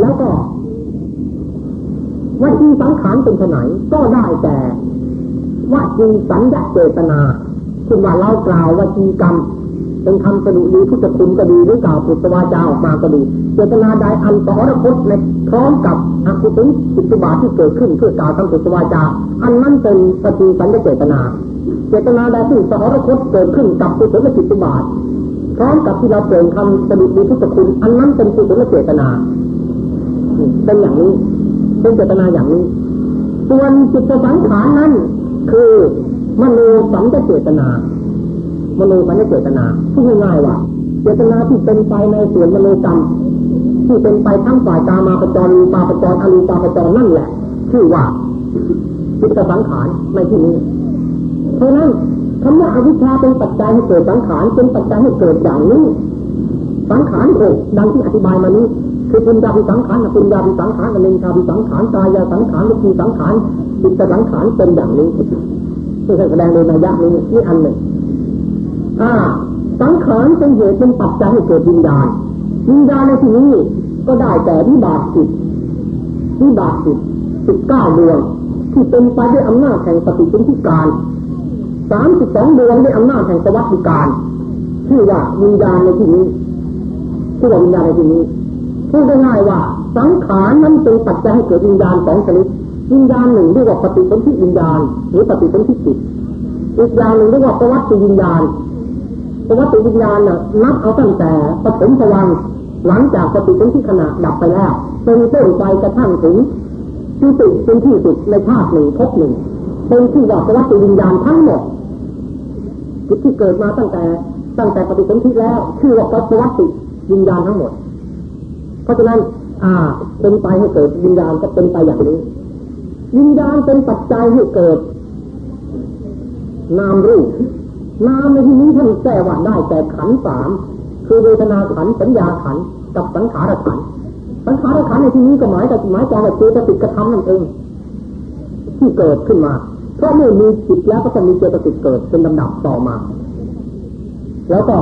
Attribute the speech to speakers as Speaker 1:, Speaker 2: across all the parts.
Speaker 1: แล้วก็วจีสังขารเป็นไนก็ได้แต่วจีสัญญาเจตนาคุณว่าเรากล่าววจีกรรมเป็นคำสดุดีพุทธคุณก็ดีหรือกล่าวปุตตวาจาออกมาก็ดีเจตนาใดอันต่อรพจน์ในพร้อมกับอกุศลจิตบาทที่เกิดขึ้นเพื่อกล่าวคำปุตตวาจา อันนั้นเป็นปฏิสัญญาเจตนา เจตนาใดที่ต่อรพจน์เกิดขึ้นกับกุศลจิตบาทพร้อมกับที่เราเปล่งคำสดุดีพุทธคุณอันนั้นเป็นกุศลเจตนา เป็นอย่างนี้เป็นเจตนาอย่างนี้ ส่วนจิตสังขารนั้น คือมโนสัญญเจตนามโนสัญญเจตนาพูดง่ายๆว่าเจตนาที่เป็นไปในส่วนมโนกรรมที่เป็นไปทั้งฝ่ายตามาประจรปาประจรอรูปาประจรนั่นแหละ ชื่อว่าจิตสังขารในที่นี้เพราะนั้นคำว่าอวิชชาเป็นปัจจัยให้เกิดสังขารเป็นปัจจัยให้เกิดอย่างนี้สังขารหกดังที่อธิบายมานี้ คือปุญญาภิสังขารปุญญาภิสังขารอเนชาภิสังขารกายาสังขารวิจีสังขารจิตสังขารเป็นอย่างนี้ที่แสดงในนัยยะนี้นี่อันหนึ่งอ่าสังขารเป็นเหตุเป็นปัจจัยให้เกิดวิญญาณวิญญาณในที่นี้ก็ได้แต่วิบากจิตวิบากจิตสิบเก้าดวงที่เป็นไปด้วยอำนาจแห่งปฏิสัมพิการสามสิบสองดวงด้วยอำนาจแห่งสวัสดิการชื่อว่าวิญญาณในที่นี้ชื่อว่าวิญญาณในที่นี้ พูดง่ายๆว่าสังขารนั้นเป็นปัจจัยให้เกิดวิญญาณสองชนิดวิญญาณหนึ่งเรียกว่าปฏิสนธิวิญญาณ หรือปฏิสนธิจิตอีกอย่างหนึ่งเรียกว่าประวัติวิญญาณประวัติวิญญาณน่ะนับเอาตั้งแต่ปฐมภวังหลังจากปฏิสนธิขณะดับไปแล้วเป็นต้นไปกระทั่งถึงที่สุดเป็นที่สุดในชาติหนึ่งพบหนึ่งเป็นที่ว่าประวัติวิญญาณทั้งหมดจิตที่เกิดมาตั้งแต่ตั้งแต่ปฏิสนธิแล้ว ชื่อว่าประวัติวิญญาณทั้งหมด เพราะฉะนั้น อ่า เป็นไปให้เกิดวิญญาณก็เป็นไปอย่างนี้ วิญญาณเป็นปัจจัยให้เกิด นามรูปนามในที่นี้ท่านแก้ว่าได้แต่ขันสามคือเวทนาขันสัญญาขันกับสังขารขันสังขารขันในที่นี้ก็หมายแต่หมายความว่าเจตสิกกระทำนั่นเองที่เกิดขึ้นมาเพราะเมื่อมีจิตแล้วก็จะมีเจตสิกเกิดเป็นลำดับต่อมา แล้วก็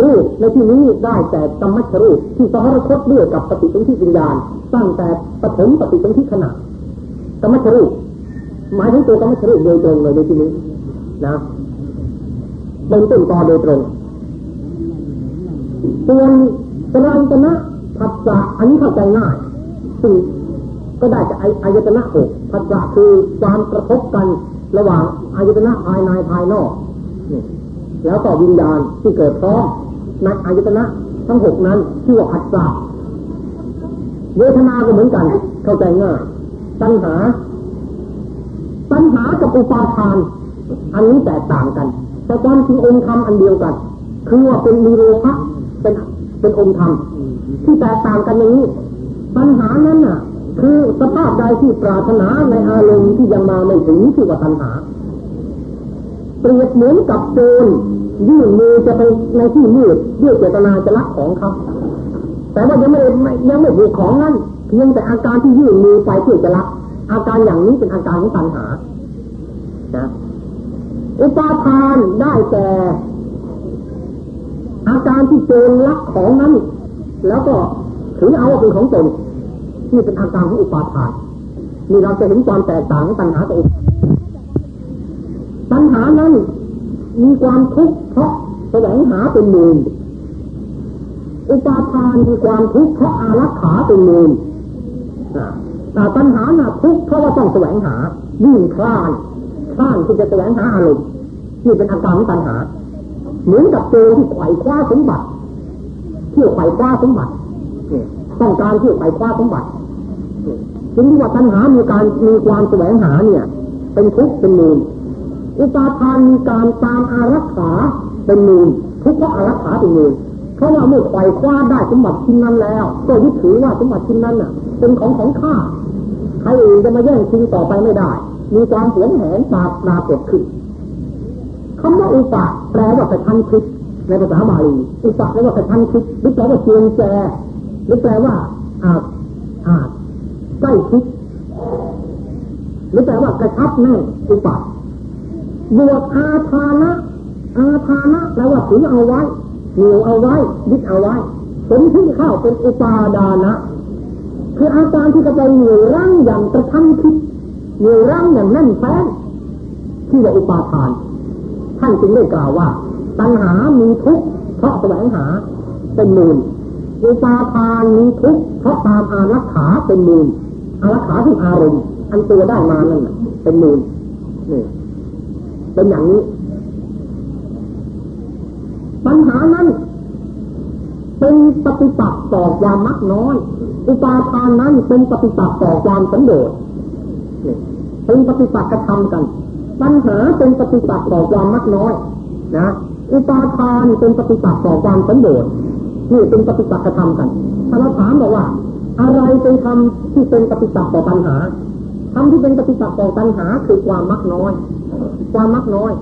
Speaker 1: รูปในที่นี้ได้แต่กรรมชรูปที่สหรคตด้วยกับปฏิสนธิวิญญาณ ตั้งแต่ปฐมปฏิสนธิขณะกรรมชรูปหมายถึงตัวกรรมชรูปโดยตรงเลยในที่นี้นะเป็นต้นตอโดยตรงส่วนตระอัตนะผัสสะอันนี้เข้าใจง่ายซึ่งก็ได้จากอายตนะหกผัสสะคือความกระทบกันระหว่างอายตนะภายในภายนอก แล้วก็วิญญาณที่เกิดพร้อมในอายตนะทั้งหกนั้นชื่อว่าอัตตาเวทนาก็เหมือนกันเข้าใจง่ายตัณหาตัณหากับอุปาทาน อันนี้แตกต่างกัน แต่ความจริงองค์ธรรมอันเดียวกัน คือว่าเป็นมีโลภะเป็นเป็นองค์ธรรมที่แตกต่างกันอย่างนี้ปัญหานั้นน่ะ คือสภาพใดที่ปรารถนาในอารมณ์ที่ยังมาไม่ถึงที่ว่าตัณหา เปรียบเหมือนกับโจรยื่นมือจะไปในที่มืดด้วยเจตนาจะลักของเขาแต่ว่ายังไม่ยังไม่ถูกของนั้นเพียงแต่อาการที่ยื่นมือไปเพื่อจะลัก อาการอย่างนี้เป็นอาการของตัณหานะอุปาทานได้แต่อาการที่โจรลักของนั้น แล้วก็ถือเอาว่าเป็นของตนนี่เป็นอาการของอุปาทานนี่เราจะเห็นความแตกต่างของตัณหากับอุป ตัณหานั้นมีความทุกข์เพราะแสวงหาเป็นมูลอุปาทานมีความทุกข์เพราะอารักขาเป็นมูลแต่ปัญหาหนักทุกข์เพราะว่าต้องแสวงหาวิ่งคลานคลานที่จะแสวงหาอารมณ์นี่เป็นอาการของปัญหา เหมือนกับโจรที่ไขว่คว้าสมบัติเที่ยวไขว่คว้าสมบัติต้องการเที่ยวไขว่คว้าสมบัติจึงที่ว่าปัญหามีการมีความแสวงหาเนี่ย เป็นทุกข์เป็นมูล อุปาทานมีการตามอารักขาเป็นมูลทุกข์เพราะอารักขาเป็นมูลเพราะว่าเมื่อไขว่คว้าได้สมบัติชิ้นนั้นแล้ว ก็ยึดถือว่าสมบัติชิ้นนั้นน่ะ เป็นของของข้าใครอื่นจะมาแย่งชิงต่อไปไม่ได้ มีความหวงแหนตาปราเกิดขึ้นคำว่าอุปาแปลว่ากระชันคิดในภาษาบาลีอุปาแปลว่ากระชันคิดหรือแปลว่าเชียงแจหรือแปลว่าอาจอาจใกล้คิดหรือแปลว่ากระชับแน่อุปา บวกอาทานะอาทานะแปลว่าถือเอาไว้เหนียวเอาไว้ยึดเอาไว้สมที่เข้าเป็นอุปาดานะ คืออาการที่กระจายเหนื่อร่างอย่างกระทันคิดเหนื่อร่างอย่างแน่นแฟ้นที่ว่าอุปาทาน ท่านจึงได้กล่าวว่า ตัณหามีทุกข์เพราะแสวงหาเป็นมูลอุปาทานมีทุกข์เพราะตามอารักขาเป็นมูลอารักขาที่อารมณ์อันตัวได้มานั่นเป็นมูลนี่ เป็นอย่างนี้ ปัญหานั้น เป็นปฏิปักษ์ต่อความมักน้อย อุปาทานนั้นเป็นปฏิปักษ์ต่อความสันโดษเป็นปฏิปักษ์กระทำกัน ปัญหาเป็นปฏิปักษ์ต่อความมักน้อย นะอุปาทานเป็นปฏิปักษ์ต่อความสันโดษนี่เป็นปฏิปักษ์กระทำกันถ้าเราถามบอกว่า อะไรเป็นคำที่เป็นปฏิปักษ์ต่อปัญหาคำที่เป็นปฏิปักษ์ต่อปัญหาคือความมักน้อย ความมักน้อย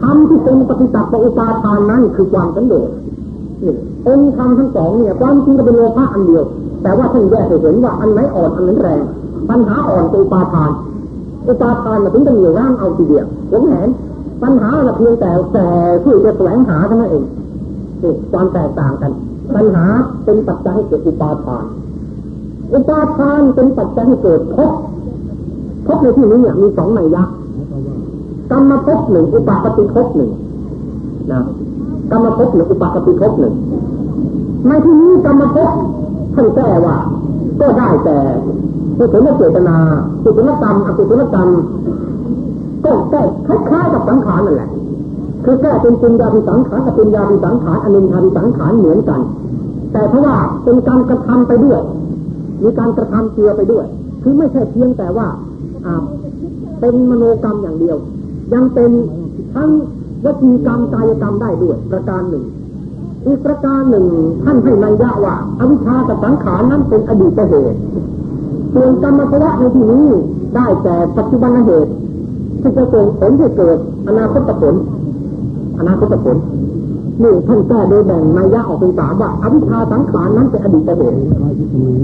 Speaker 1: คำที่เป็นปฏิปักษ์ต่ออุปาทานนั้นคือความสันโดษองค์คำทั้งสองเนี่ย ความจริงก็เป็นโลภะอันเดียว แต่ว่าท่านแยกเห็นว่าอันไหนอ่อนอันไหนแรงปัญหาอ่อนตัวอุปาทานอุปาทานมาถึงจะเหนียวร่างเอาทีเดียวผมเห็นปัญหาเราเพียงแต่แต่เพื่อจะแสวงหาเท่านั้นเองความแตกต่างกัน ปัญหาเป็นปัจจัยให้เกิดอุปาทาน อุปาทานเป็นปัจจัยให้เกิดภพภพในที่นี้เนี่ยมีสองในยักษ์ กรรมภพหนึ่งอุปาปฏิภพหนึ่งนะกรรมภพหรืออุปกติภพหนึ่งในที่นี้กรรมภพท่านแก้ว่า ก็ได้แต่กุศลเจตนากุศลกรรมอกุศลกรรมก็แก้คล้ายๆกับสังขารนั่นแหละคือแก้เป็นปุญญาภิสังขารกับปุญญาภิสังขารอนินทาภิสังขารเหมือนกัน แต่เพราะว่าเป็นการกระทำไปด้วย มีการกระทำเจือไปด้วย คือไม่ใช่เพียงแต่ว่าเป็นมโนกรรมอย่างเดียว ยังเป็นทั้งวจีกรรมกายกรรมได้ด้วยประการหนึ่ง อีกประการหนึ่งท่านให้นัยยะว่าอวิชชากับสังขารนั้นเป็นอดีตเหตุส่วนกรรมภวะในที่นี้ได้แต่ปัจจุบันเหตุที่จะส่งผลให้เกิดอนาคตผลอนาคตผล นี่ท่านแก้โดยแบ่งนัยยะออกเป็นสามว่าอวิชชาสังขารนั้นเป็นอดีตเหตุ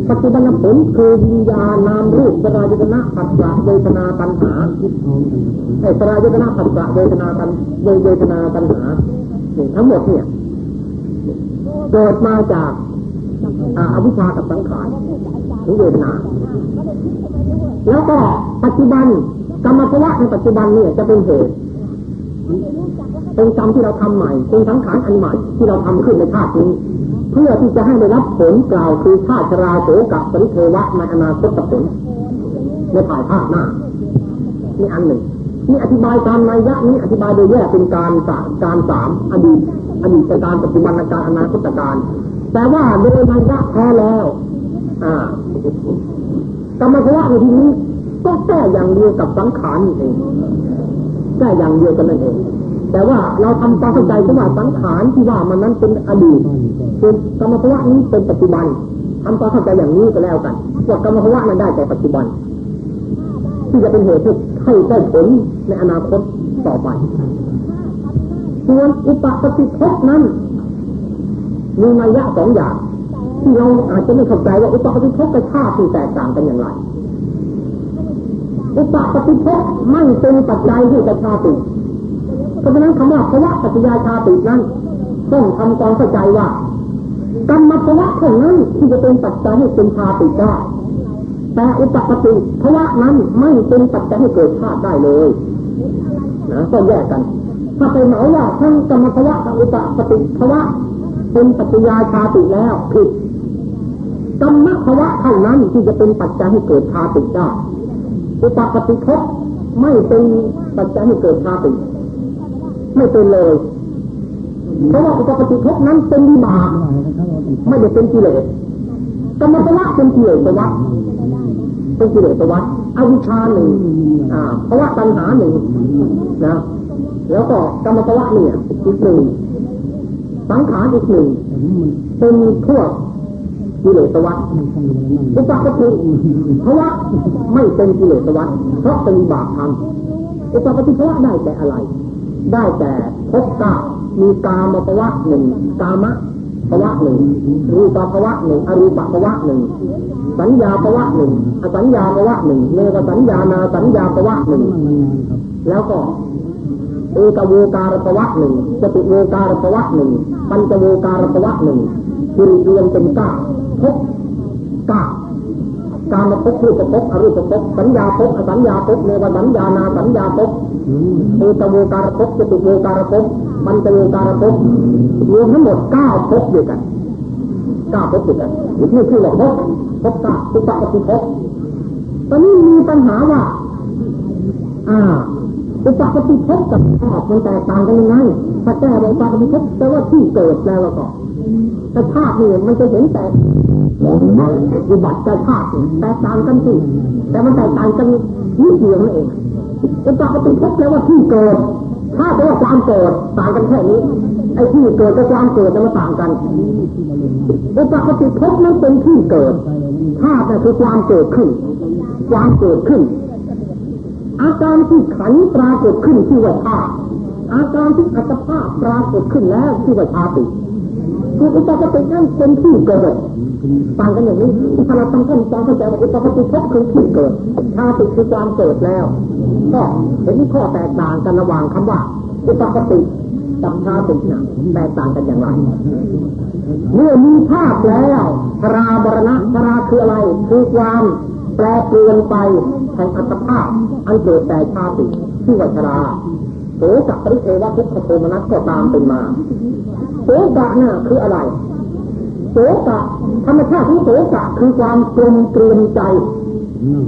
Speaker 1: ปัจจุบันผลคือวิญญาณนามรูปสรายตนะปัจจเวทนาตัณหาไอ้สรายตนะปัจจเวทนาตัณเวทนาตัณหาทั้งหมดเนี่ยเกิดมาจากอวิชชากับสังขารหรือเวทนา แล้วก็ปัจจุบันกรรมภวะในปัจจุบันเนี่ยจะเป็นเหตุ เป็นกรรมที่เราทำใหม่ เป็นสังขารอันใหม่ที่เราทำขึ้นในชาตินี้ เพื่อที่จะให้ได้รับผลกล่าวคือชาติชราโสกับปริเทวะในอนาคตผลในภายภาคหน้านี่อันหนึ่งนี่อธิบายตามนัยยะนี้อธิบายโดยแยกเป็นการสามการสามอดีตอดีตการปัจจุบันการอนาคตการแต่ว่าโดยนัยยะแท้แล้วอ่ากรรมภวะในที่นี้ก็แก้อย่างเดียวกับสังขารนี่เองแก้อย่างเดียวกันนั่นเอง แต่ว่าเราทำความเข้าใจว่าสังขารที่ว่ามันนั้นเป็นอดีตเป็นกรรมภวะนี้เป็นปัจจุบันทำความเข้าใจอย่างนี้ก็แล้วกันว่ากรรมภวะนั้นได้แต่ปัจจุบัน ที่จะเป็นเหตุให้ได้ผลในอนาคตต่อไปส่วนอุปปฏิภพนั้นมีนัยยะสองอย่างที่เราอาจจะไม่เข้าใจว่าอุปปฏิภพกับชาติแตกต่างกันอย่างไรอุปปฏิภพไม่เป็นปัจจัยที่จะชาติ เพราะฉะนั้นคำว่าภวะปัจจยาชาตินั้น ต้องทำความเข้าใจว่ากรรมภวะเท่านั้นที่จะเป็นปัจจัยให้เป็นชาติได้แต่อุปปฏิภวะนั้นไม่เป็นปัจจัยให้เกิดชาติได้เลยนะก็แยกกัน ถ้าไปหมายว่าทั้งกรรมภวะกับอุปปฏิภวะเป็นปัจจยาชาติแล้วผิดกรรมภวะเท่านั้นที่จะเป็นปัจจัยให้เกิดชาติได้อุปปฏิภพไม่เป็นปัจจัยให้เกิดชาติ ไม่เป็นเลยเพราะว่าอุปปฏิภพนั้นเป็นวิบากไม่ได้เป็นกิเลสกรรมภวะเป็นกิเลสตวัฏเป็นกิเลสตวัฏอวิชชาหนึ่งอ่าภาวะตัณหาหนึ่งนะแล้วก็กรรมภวะเนี่ยอีกหนึ่งสังขารอีกหนึ่งเป็นพวกกิเลสวัฏอุปปฏิภาวะไม่เป็นกิเลสวัฏเพราะเป็นบาปธรรมอุปปฏิภาวะได้แต่อะไร ได้แต่พบกามีกามภวะหนึ่งกามะภวะหนึ่งรูปภวะหนึ่งอรูปภวะหนึ่งสัญญาภวะหนึ่งอสัญญาภวะหนึ่งเนวสัญญานาสัญญาภวะหนึ่งแล้วก็เอกโวการภวะหนึ่งจตุโวการภวะหนึ่งปัญจโวการภวะหนึ่งคือรวมเป็นเก้าพบเก้าการมาพบรูปภพอรูปภพสัญญาภพอสัญญาภพเนวสัญญานาสัญญาภพ เอตโวการภพจตุโวการภพมันตโวการภพรวมทั้งหมดเก้าภพด้วยกันเก้าภพด้วยกันนี่คือว่าภพภพเก้าอุปปฏิภพตอนนี้มีปัญหาว่า อ่าอุปปฏิภพกับชาติมันแตกต่างกันยังไงถ้าแก้อุปปฏิภพแปลว่าที่เกิดแล้วก็แต่ชาตินี่มันจะเห็นแต่อุบัติกับชาติแตกต่างกันสิแต่มันแตกต่างกันนิดเดียวนั่นเอง อุปปฏิภพแปลว่าที่เกิดชาแปลว่าความเกิดต่างกันแค่นี้ ไอ้ที่เกิดกับความเกิดมันต่างกันอุปปฏิภพนั้นเป็นที่เกิดชาแติคือความเกิดขึ้น ความเกิดขึ้น อาการที่ขันปรากฏขึ้นที่ว่าธาตุอาการที่อัตภาพปรากฏขึ้นแล้วที่ว่าชาติ คืออุปปตินั้นเป็นที่เกิดต่างกันอย่างนี้ถ้าเราต้องต้นตอนเข้าใจว่าอุปปติพบคือที่เกิดชาติคือความเกิดแล้วก็เห็นข้อแตกต่างกันระหว่างคำว่า อุปปติกับชาตินะแตกต่างกันอย่างไรเมื่อมีภาพแล้วชราบรณะชราคืออะไร คือความแปรเปลี่ยนไปแห่งอัตภาพอันเกิดแต่ชาติที่วัชรา โสกับปริเทวทุกขโทมนัสก็ตามเป็นมาโสกะน่ะคืออะไรโสกะธรรมชาติของโสกะคือความกลมเกลียมใจ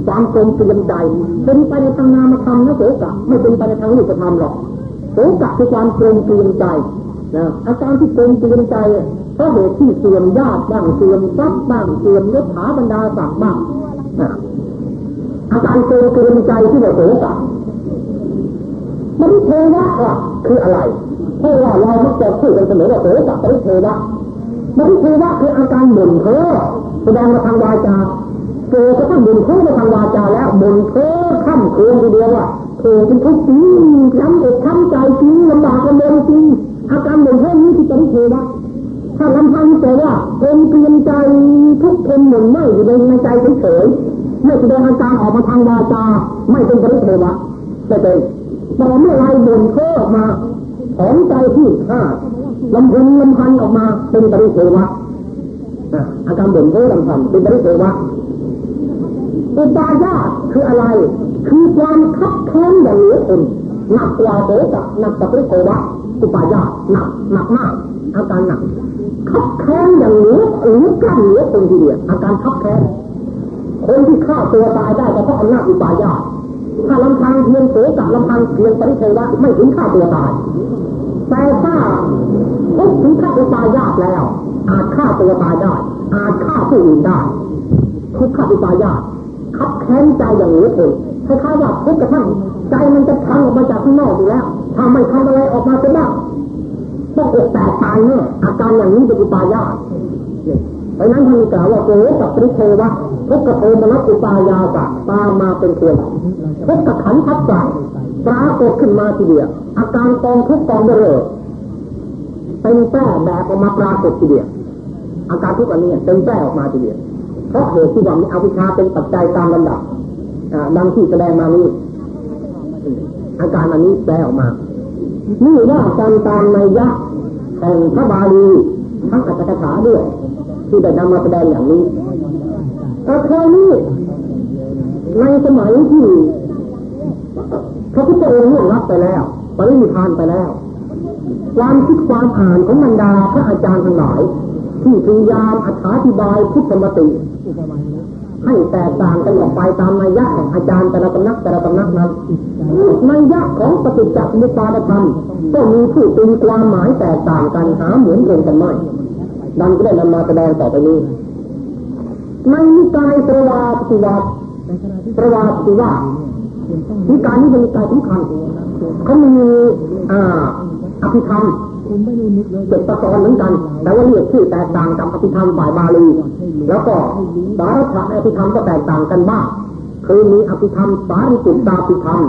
Speaker 1: ความกลมเกลียมใจเป็นไปในทางนามธรรมนะโสกะไม่เป็นไปในทางรูปธรรมหรอกโสกะคือความกลมเกลียมใจนะอาการที่กลมเกลียมใจเพราะเหตุที่เสื่อมญาติบ้างเสื่อมทรัพย์บ้างเสื่อมยศถาบรรดาศักดิ์บ้างอาการเกรงเกรงใจที่เราโสกะ ปริเทวะล่ะคืออะไรเพราะว่าเราไม่จะพูดกันเสมอว่าโสกะปริเทวะปริเทวะคืออาการหมุนเพ้อแสดงมาทางวาจาเกิดก็ต้องหมุนเพ้อมาทางวาจาแล้วหมุนเพ้อข้ามคืนทีเดียวว่าเธอเป็นทุกข์จริงช้ำอกช้ำใจจริงลำบากลำบนจริงอาการหมุนเพ้อนี้ที่ปริเทวะถ้าลำพังแต่ว่าเป็นเปลี่ยนใจทุกคนหมุนไม่อยู่ในใจเฉยไม่แสดงอาการออกมาทางวาจา ไม่เป็นปริเทวะแต่เป็น แต่เมื่อไรบ่นเพ้อออกมาถอนใจที่ข้าลำพึงลำพันออกมาเป็นปริเทวะอาการบ่นเพ้อลำพันเป็นปริเทวะอุปายาคืออะไร คือความคับแค้นอย่างเหลือทนหนักกว่าโสกะหนักกว่าปริเทวะอุปายาหนักหนักมาก อาการหนักคับแค้นอย่างเหลือหรือกันเหลือทนทีเดียวอาการคับแค้นคนที่ฆ่าตัวตายได้ก็เพราะอำนาจอุปายาต ถ้าลำพังเพียงโสกับลำพังเพียงปริเทวะไม่ถึงฆ่าตัวตาย แต่ถ้าทุกถึงฆ่าอุปายยาตแล้ว อาจฆ่าตัวตายได้ อาจฆ่าผู้อื่นได้ทุกฆ่าอุปายยาตขับแค้นใจอย่างเหลือเกินคล้ายๆว่าทุกกระทั่งใจมันจะทังออกมาจากข้างนอกอยู่แล้วถ้าไม่ทำอะไรออกมาเป็นบ้างต้องอกแตกตายเนี่ยอาการอย่างนี้เป็นอุปายยาต เพราะนั้นท่านกล่าวว่าโสกับปริเทวะทุกขโทมนัสอุปายาสะตามมาเป็นตัวทุกขขันทัศน์ปรากฏขึ้นมาทีเดียวอาการกองทุกกองเดือเป็นแป้แบบออกมาปรากฏทีเดียวอาการทุกอันนี้เป็นแป้ออกมาทีเดียวเพราะเหตุที่ว่ามีอวิชชาเป็นปัจจัยตามลำดับดังที่แสดงมานี้อาการอันนี้แปลออกมา นี่ว่าการตามในยะแห่งพระบาลีทั้งอัตถกถาด้วย ที่ได้นำมาแสดงอย่างนี้แต่คราวนี้ในสมัยที่พระพุทธองค์ล่วงลับไปแล้วปรินิพานไปแล้ว ความคิดความอ่านของบรรดาพระอาจารย์ทั้งหลาย ที่พยายามอธิบายพุทธมติ ให้แตกต่างกันออกไปตามนัยยะแห่งอาจารย์แต่ละตำนักแต่ละตำนักนั้นนัยยะของปฏิจจสมุปบาทธรรมก็มีผู้ตีความหมายแตกต่างกันหาเหมือนกันไม่ ดังก็ได้นำมาแสดงต่อไปนี้ในนิกายประวัติวัตประวัติวัตนิกายนี้เป็นนิกายสำคัญเขามีอ่าอภิธรรมเจ็ดประการเหมือนกัน แต่ว่าเรียกชื่อแตกต่างกับอภิธรรมฝ่ายบาลี แล้วก็สารถะอภิธรรมก็แตกต่างกันบ้างคือมีอภิธรรมสาริปุตตาภิธรรม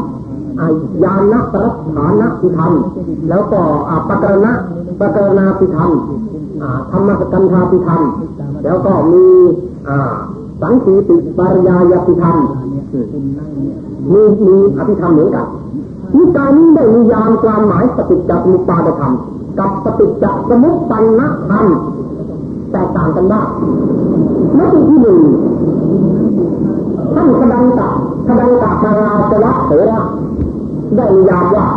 Speaker 1: ญาณปรัฐานะภิธรรม แล้วก็ปกรณะปกรณาภิธรรม ธรรมสกันธาภิธรรม แล้วก็มีสังขีติปริยายพิธรรมมีมีอภิธรรมเหมือนกันนิการนี้ได้มียามความหมายปฏิจจสมุปบาทธรรม กับปฏิจจสมุปปนธรรมแตกต่างกันบ้างนักที่หนึ่งท่านคดังตะคดังตะมาราสวะเถระได้ยามว่า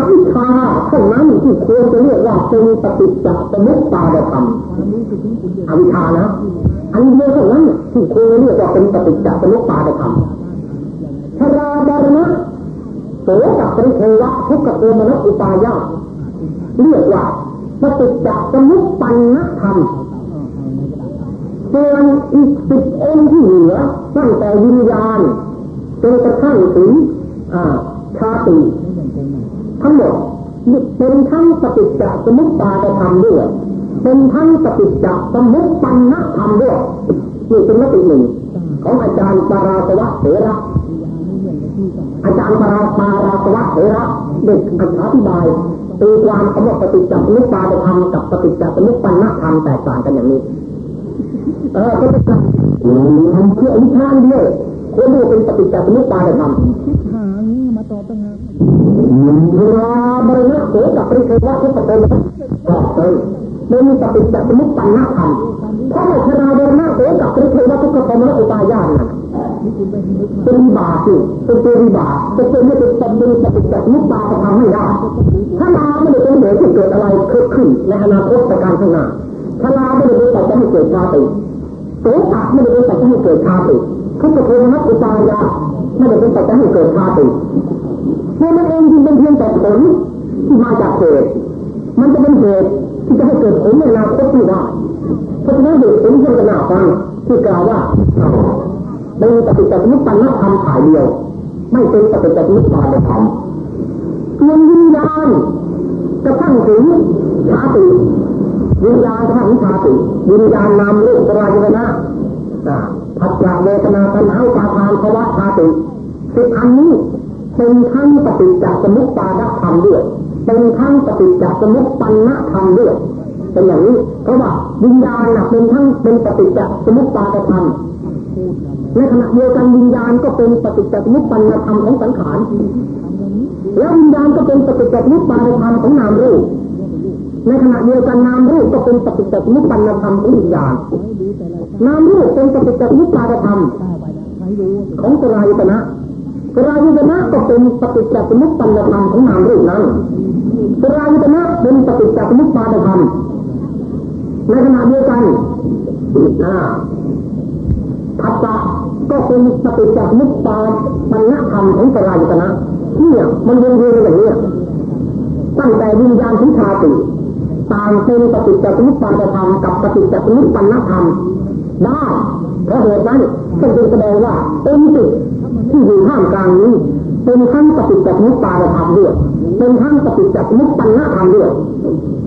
Speaker 1: อวิชาเท่านั้นที่ควรจะเรียกว่าเป็นปฏิจจสมุปบาทธรรมอวิชชานะอันเดียวเท่านั้นที่ควรเรียกว่าเป็นปฏิจจสมุปบาทธรรมชราบารณะโสกับปริเทวะทุกขโทมนัอุปายาเรียกว่าปฏิจจสมุปปันนธรรมส่วนอีกสิบองค์ที่เหลือตั้งแต่วิญญาณจนกระทั่งถึงชาติ ทั้งหมดเป็นทั้งปฏิจจสมุปบาทธรรมด้วย เป็นทั้งปฏิจจสมุปปันนธรรมด้วยนี่เป็นมติหนึ่งของอาจารย์ปาราสวะเถระอาจารย์ปาราปาราสวะเถระเด็กอธิบายตีความคำว่าปฏิจจสมุปบาทธรรมกับปฏิจจสมุปปันนธรรมแตกต่างกันอย่างนี้ เออก็เป็นทำเพื่ออนิชานเดียวคนดูเป็นปฏิจจสมุปบาทธรรม
Speaker 2: หางี้มาตอบตั้งนาน
Speaker 1: เวลาบริณะโสกับปริเทวะทุกประการก็เป็นเป็นปฏิจจสมุปปันนธรรมเพราะในชนาบริณะโสกับปริเทวะทุกประการอุปายาณเป็นบาปเป็นตัวบากจะเป็นไม่เป็นเป็นปฏิจจสมุปบาทธรรมไม่ได้ถ้าลาไม่ได้เป็นเหตุที่เกิดอะไรเกิดขึ้นในอนาคตประการข้างหน้าถ้าลาไม่ได้เป็นแต่จะให้เกิดชาติโสกะไม่ได้เป็นแต่จะให้เกิดชาติทุกประการอุปายา ไม่ได้เป็นแต่จะให้เกิดชาติเพราะมันเองจึงเป็นเพียงแต่ผลที่มาจากเหตุมันจะเป็นเหตุที่จะให้เกิดผลในอนาคตไม่ได้เพราะฉะนั้นเหตุผลที่จะน่าฟังที่กล่าวว่าเป็นปฏิจจสมุปปนธรรมถ่ายเดียว ไม่เป็นปฏิจจสมุปบาทธรรมเพียงวิญญาณกระทั่งถึงชาติวิญญาณกระทั่งชาติวิญญาณนามรูปปรายุนะพัจจเวทนาตัณหาปาทาน ภาวะชาติสิบอันนี้เป็นทั้งปฏิจจสมุปบาทธรรมด้วยเป็นทั้งปฏิจจสมุปปันนธรรมด้วยเป็นอย่างนี้เพราะว่าวิญญาณเป็นทั้งเป็นปฏิจจสมุปบาทธรรมในขณะเดียวกันวิญญาณก็เป็นปฏิจจสมุปปันธรรมของสังขารแล้ววิญญาณก็เป็นปฏิจจสมุปบาทธรรมของนามรูปในขณะเดียวกันนามรูปก็เป็นปฏิจจสมุปปันธรรมของวิญญาณนามรูปเป็นปฏิจจสมุปบาทธรรม ของสลายตนะสลายตนะก็เป็นปฏิจจสมุปปันธรรมของนามรูปนั้นสลายตนะเป็นปฏิจจสมุปบาทธรรมในขณะเดียวกันอ่าพัตตะก็เป็นปฏิจจสมุปบาทปัญญธรรมของสลายตนะเนี่ยมันเรียนเรียนอย่างนี้ตั้งแต่วิญญาณถึงชาติต่างเป็นปฏิจจสมุปบาทธรรมกับปฏิจจสมุปปันธรรมได้ เพราะเหตุนั้นก็จึงแสดงว่าเป็นจิตที่อยู่ท่ามกลางนี้เป็นทั้งปฏิจจสมุปบาทธรรมด้วยเป็นทั้งปฏิจจสมุปปันธรรมด้วย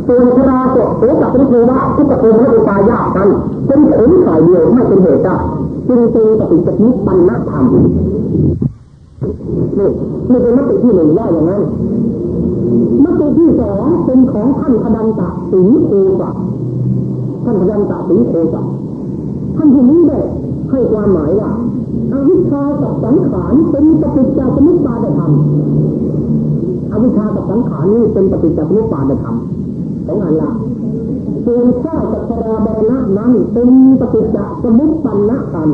Speaker 1: ส่วนชระราโสโสกับปริเทวะทุกขโทมและอุปายากันเป็นผลฝ่ายเดียวไม่เป็นเหตุได้จึงเป็นปฏิจจสมุปปันธรรมนี่นี่เป็นมติที่หนึ่งว่าอย่างนั้นมติที่สองเป็นของท่านพดันตะสีโคสะท่านพดันตะสีโคสะ ท่านที่นี้ได้ให้ความหมายว่าอาวิชชากับสังขารเป็นปฏิจจสมุปบาทธรรมอวิชชากับสังขารนี้เป็นปฏิจจสมุปบาทธรรมของอันละส่วนข้าจักราบรณะนั้นเป็นปฏิจจสมุปปันนธรรม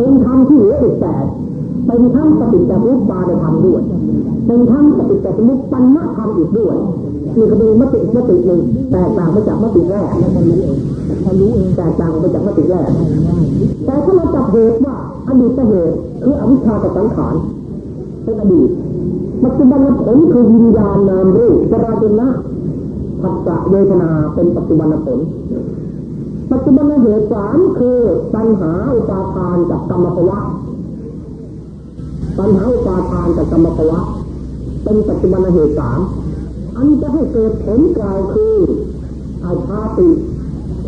Speaker 1: องค์ธรรมที่เหลืออีกแปดเป็นทั้งปฏิจจสมุปบาทธรรมด้วยเป็นทั้งปฏิจจสมุปปันนธรรมอีกด้วยนี่ก็เป็นมติมติหนึ่งแตกต่างมาจากมติแรก ถ้ารู้เองแตกต่างมาจากมติแรกแต่ถ้าเราจับเหตุว่าอดีตเหตุคืออวิชชากับสังขารเป็นอดีตปัจจุบันผลคือวิญญาณนามรูปสราจนะผัสสะเวทนาเป็นปัจจุบันผลปัจจุบันเหตุสามคือปัญหาอุปาทานกับกรรมภวะปัญหาอุปาทานกับกรรมภวะเป็นปัจจุบันเหตุสามอันจะให้เกิดผลกล่าวคืออาชาติ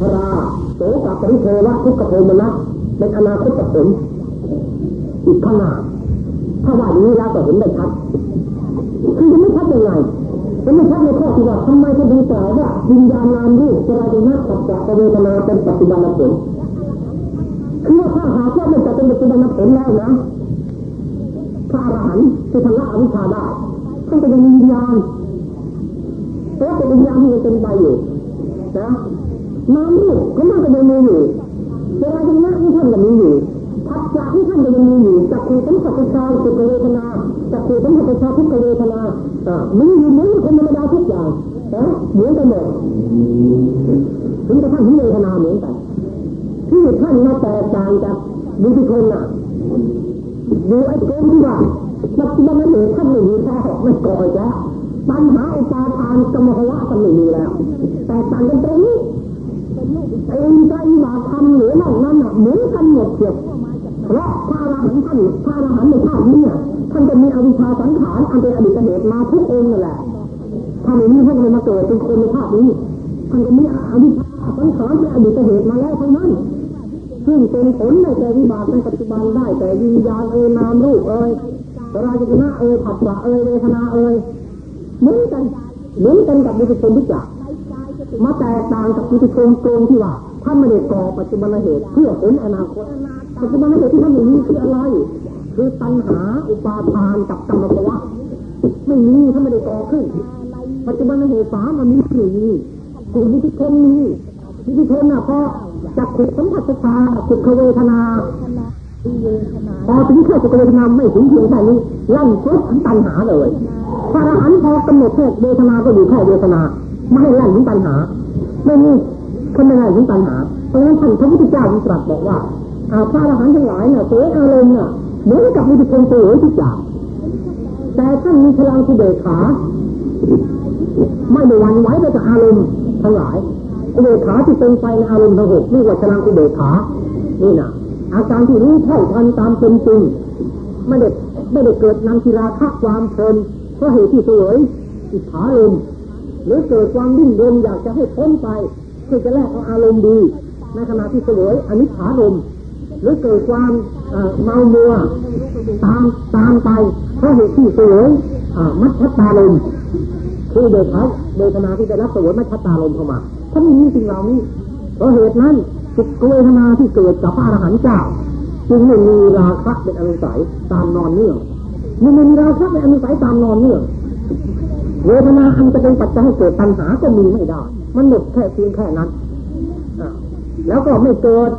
Speaker 1: ราโสกปริเทวะทุกขโทมนะเป็นอนาคตผลอีกข้างหน้าถ้าว่านี้แล้วก็เห็นได้ชัดคือจะไม่ชัดยังไงจะไม่ชัดในข้อที่ว่าทำไมจะดีต่อว่าวิญญาณนามรูปจะรานะกับจะเวทนาเป็นปัจจุบันผลคือว่าถ้าหากว่ามันจะเป็นปัจจุบันผลแล้วนะพระอรหันต์ที่ทำละอวิชชาได้ท่านจะยังมีวิญญาณเพราะเป็นวิญญาณที่ยังเป็นไปอยู่นะ มานี่ก็มันจะยังมี
Speaker 3: อยู่เวลาที่
Speaker 1: นั่งท่านก็มีอยู่
Speaker 3: ทัศนะที่ท่านจะยั
Speaker 1: งมีอยู่จั
Speaker 3: กขุสัมผัสชาสุขเวทนาจักขุสั
Speaker 1: ม
Speaker 3: ผัสชาทุกเวท
Speaker 1: นาอ่ามีอยู่เหมือนคนธรรมดาทุกอย่างนะเหมือนกันหมดถึงกระทั่งที่เวทนาเหมือนกันที่ท่านมาแตกต่างจากบุคคลน่ะดูไอ้เกมที่ว่าปัจจุบันนี้ท่านไม่มีแล้วไม่ก่อยแล้วปัญหาอุปาทานกรรมภาวะก็ไม่มีแล้วแต่ต่างกันตรงนี้ ไอ้ใจบาปทำหรือนอกนั้นน่ะเหมือนกันหมดเกียวเพราะพระอรหันต์ท่านพระอรหันต์ในชาตินี้ท่านจะมีอวิชชาสังขารอันเป็นอดีตเหตุมาทุกองนั่นแหละถ้าไม่มีพวกมันมาเกิดเป็นคนในชาตินี้ท่านจะมีอวิชชาสังขารเป็นอดีตเหตุมาแล้วทั้งนั้นซึ่งเป็นผลในแต่วิบากในปัจจุบันได้แต่วิญญาณเอ่ยนามรูปเอ่ยราชนะเอ่ยผัสสะเอ่ยเวทนาเอ่ยเหมือนกันเหมือนกันกับบุคคลทุกอย่างมาแตกต่างกับบุคคลโกงที่ว่า ท่านไม่ได้ก่อปัจจุบันเหตุเพื่อผลอนาคตปัจจุบันเหตุที่ท่านมีคืออะไร คือตัณหาอุปาทานกับกรรมภวะไม่มีท่านไม่ได้ก่อขึ้น ปัจจุบันเหตุสามมันมีไม่มีกลุ่มบุคคลมีบุคคลน่ะพอจากขุดสัมผัสตาสุขเวทนาพอถึงแค่สุขเวทนาไม่ถึงเพียงแค่นี้ลั่นปุ๊บถึงตัณหาเลยพระอรหันต์พอกำหนดแค่เวทนาก็อยู่แค่เวทนา ไม่ให้ลั่นถึงตัณหา ไม่มี คนไม่ลั่นถึงตัณหา เพราะฉะนั้นท่านพระพุทธเจ้าตรัสบอกว่าอาพระอรหันต์ทั้งหลายเนี่ยเสวยอารมณ์เนี่ยเหมือนกับมีทุกคนเสวยทุกอย่างแต่ท่านมีพลังสุเบิดขา ไม่ได้หวันไหวไปจากอารมณ์ทั้งหลายเบิกขาที่เป็นไปในอารมณ์ทั้งหกนี่ว่าพลังอุเบิกขา นี่นะอาการที่รู้เท่าทันตามเป็นจริงไม่ได้ไม่ได้เกิดนำทีราคะความเพลินเพราะเหตุที่สวยอิทธาลมหรือเกิดความดิ้นรนอยากจะให้พ้นไป เพื่อจะแลกเอาอารมณ์ดี ในขณะที่เสวยอนิจฐารมหรือเกิดความเมามัวตามตามไปเพราะเหตุที่เสวยมัชฌตารมคือโดยเขาโดยขณะที่ได้รับเสวยมัชฌตารมเข้ามาถ้ามีสิ่งเหล่านี้เพราะเหตุนั้นสุขเวทนาที่เกิดกับพระอรหันต์เจ้าจึงไม่มีราคะเป็นอนุสัยตามนอนเนื่องมันไม่มีราคะเป็นอนุสัยตามนอนเนื่องเวทนาอันจะเป็นปัจจัยให้เกิดปัญหาก็มีไม่ได้ มันหมดแค่เพียงแค่นั้นแล้วก็ไม่เกิด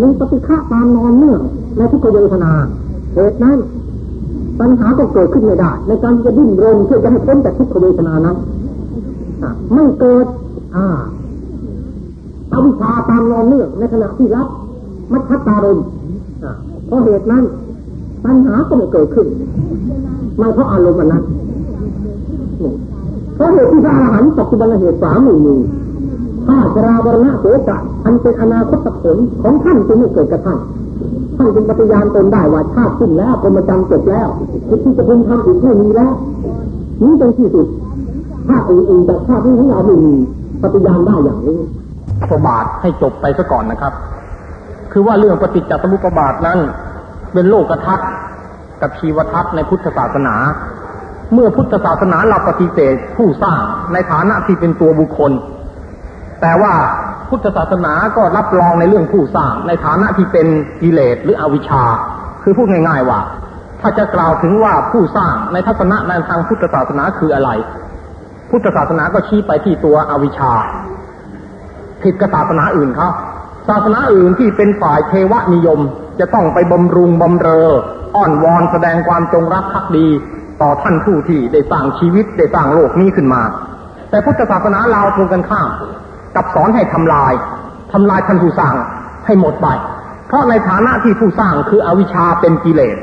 Speaker 1: มีปฏิฆะตามนอนเนื่องในทุกเวทนาเหตุนั้นปัญหาก็เกิดขึ้นไม่ได้ ในการจะดิ้นรนเพื่อจะให้พ้นจากทุกขเวทนานั้นไม่เกิด อ่าอวิชาตามนอนเนื่องในขณะที่รับมัชฌตารมเพราะเหตุนั้นปัญหาก็ไม่เกิดขึ้นไม่เพราะอารมณ์นั้นเพราะเหตุที่พระอรหันต์ปัจจุบันเหตุสามไม่มี ข้าชราวรณะโสกะอันเป็นอนาคตผลของท่านจึงไม่เกิดกระทั่งท่านจึงปฏิญาณตนได้ว่าชาติสิ้นแล้วกรมจำจบแล้วคิดที่จะพึงทำอีกไม่มีแล้วนี้เป็นที่สุดชาติอื่นๆแต่ชาตินี้ของเราไม่มีปฏิญาณได้อย่างนี้
Speaker 3: ประบาทให้จบไปซะก่อนนะครับ คือว่าเรื่องปฏิจจสมุปบาทนั้น เป็นโลกทัศน์กับชีวทัศน์ในพุทธศาสนา เมื่อพุทธศาสนาเราปฏิเสธผู้สร้างในฐานะที่เป็นตัวบุคคล แต่ว่าพุทธศาสนาก็รับรองในเรื่องผู้สร้างในฐานะที่เป็นกิเลสหรืออวิชชา คือพูดง่าย ๆว่า ถ้าจะกล่าวถึงว่าผู้สร้างในทัศนะในทางพุทธศาสนาคืออะไร พุทธศาสนาก็ชี้ไปที่ตัวอวิชชา ผิดกับศาสนาอื่นเขาศาสนาอื่นที่เป็นฝ่ายเทวนิยม จะต้องไปบำรุงบำเรอ อ้อนวอนแสดงความจงรักภักดี ต่อท่านผู้ที่ได้สร้างชีวิตได้สร้างโลกนี้ขึ้นมา แต่พุทธศาสนาเราตรงกันข้าม กับสอนให้ทำลายทำลายท่านผู้สร้างให้หมดไป เพราะในฐานะที่ผู้สร้างคืออวิชชาเป็นกิเลส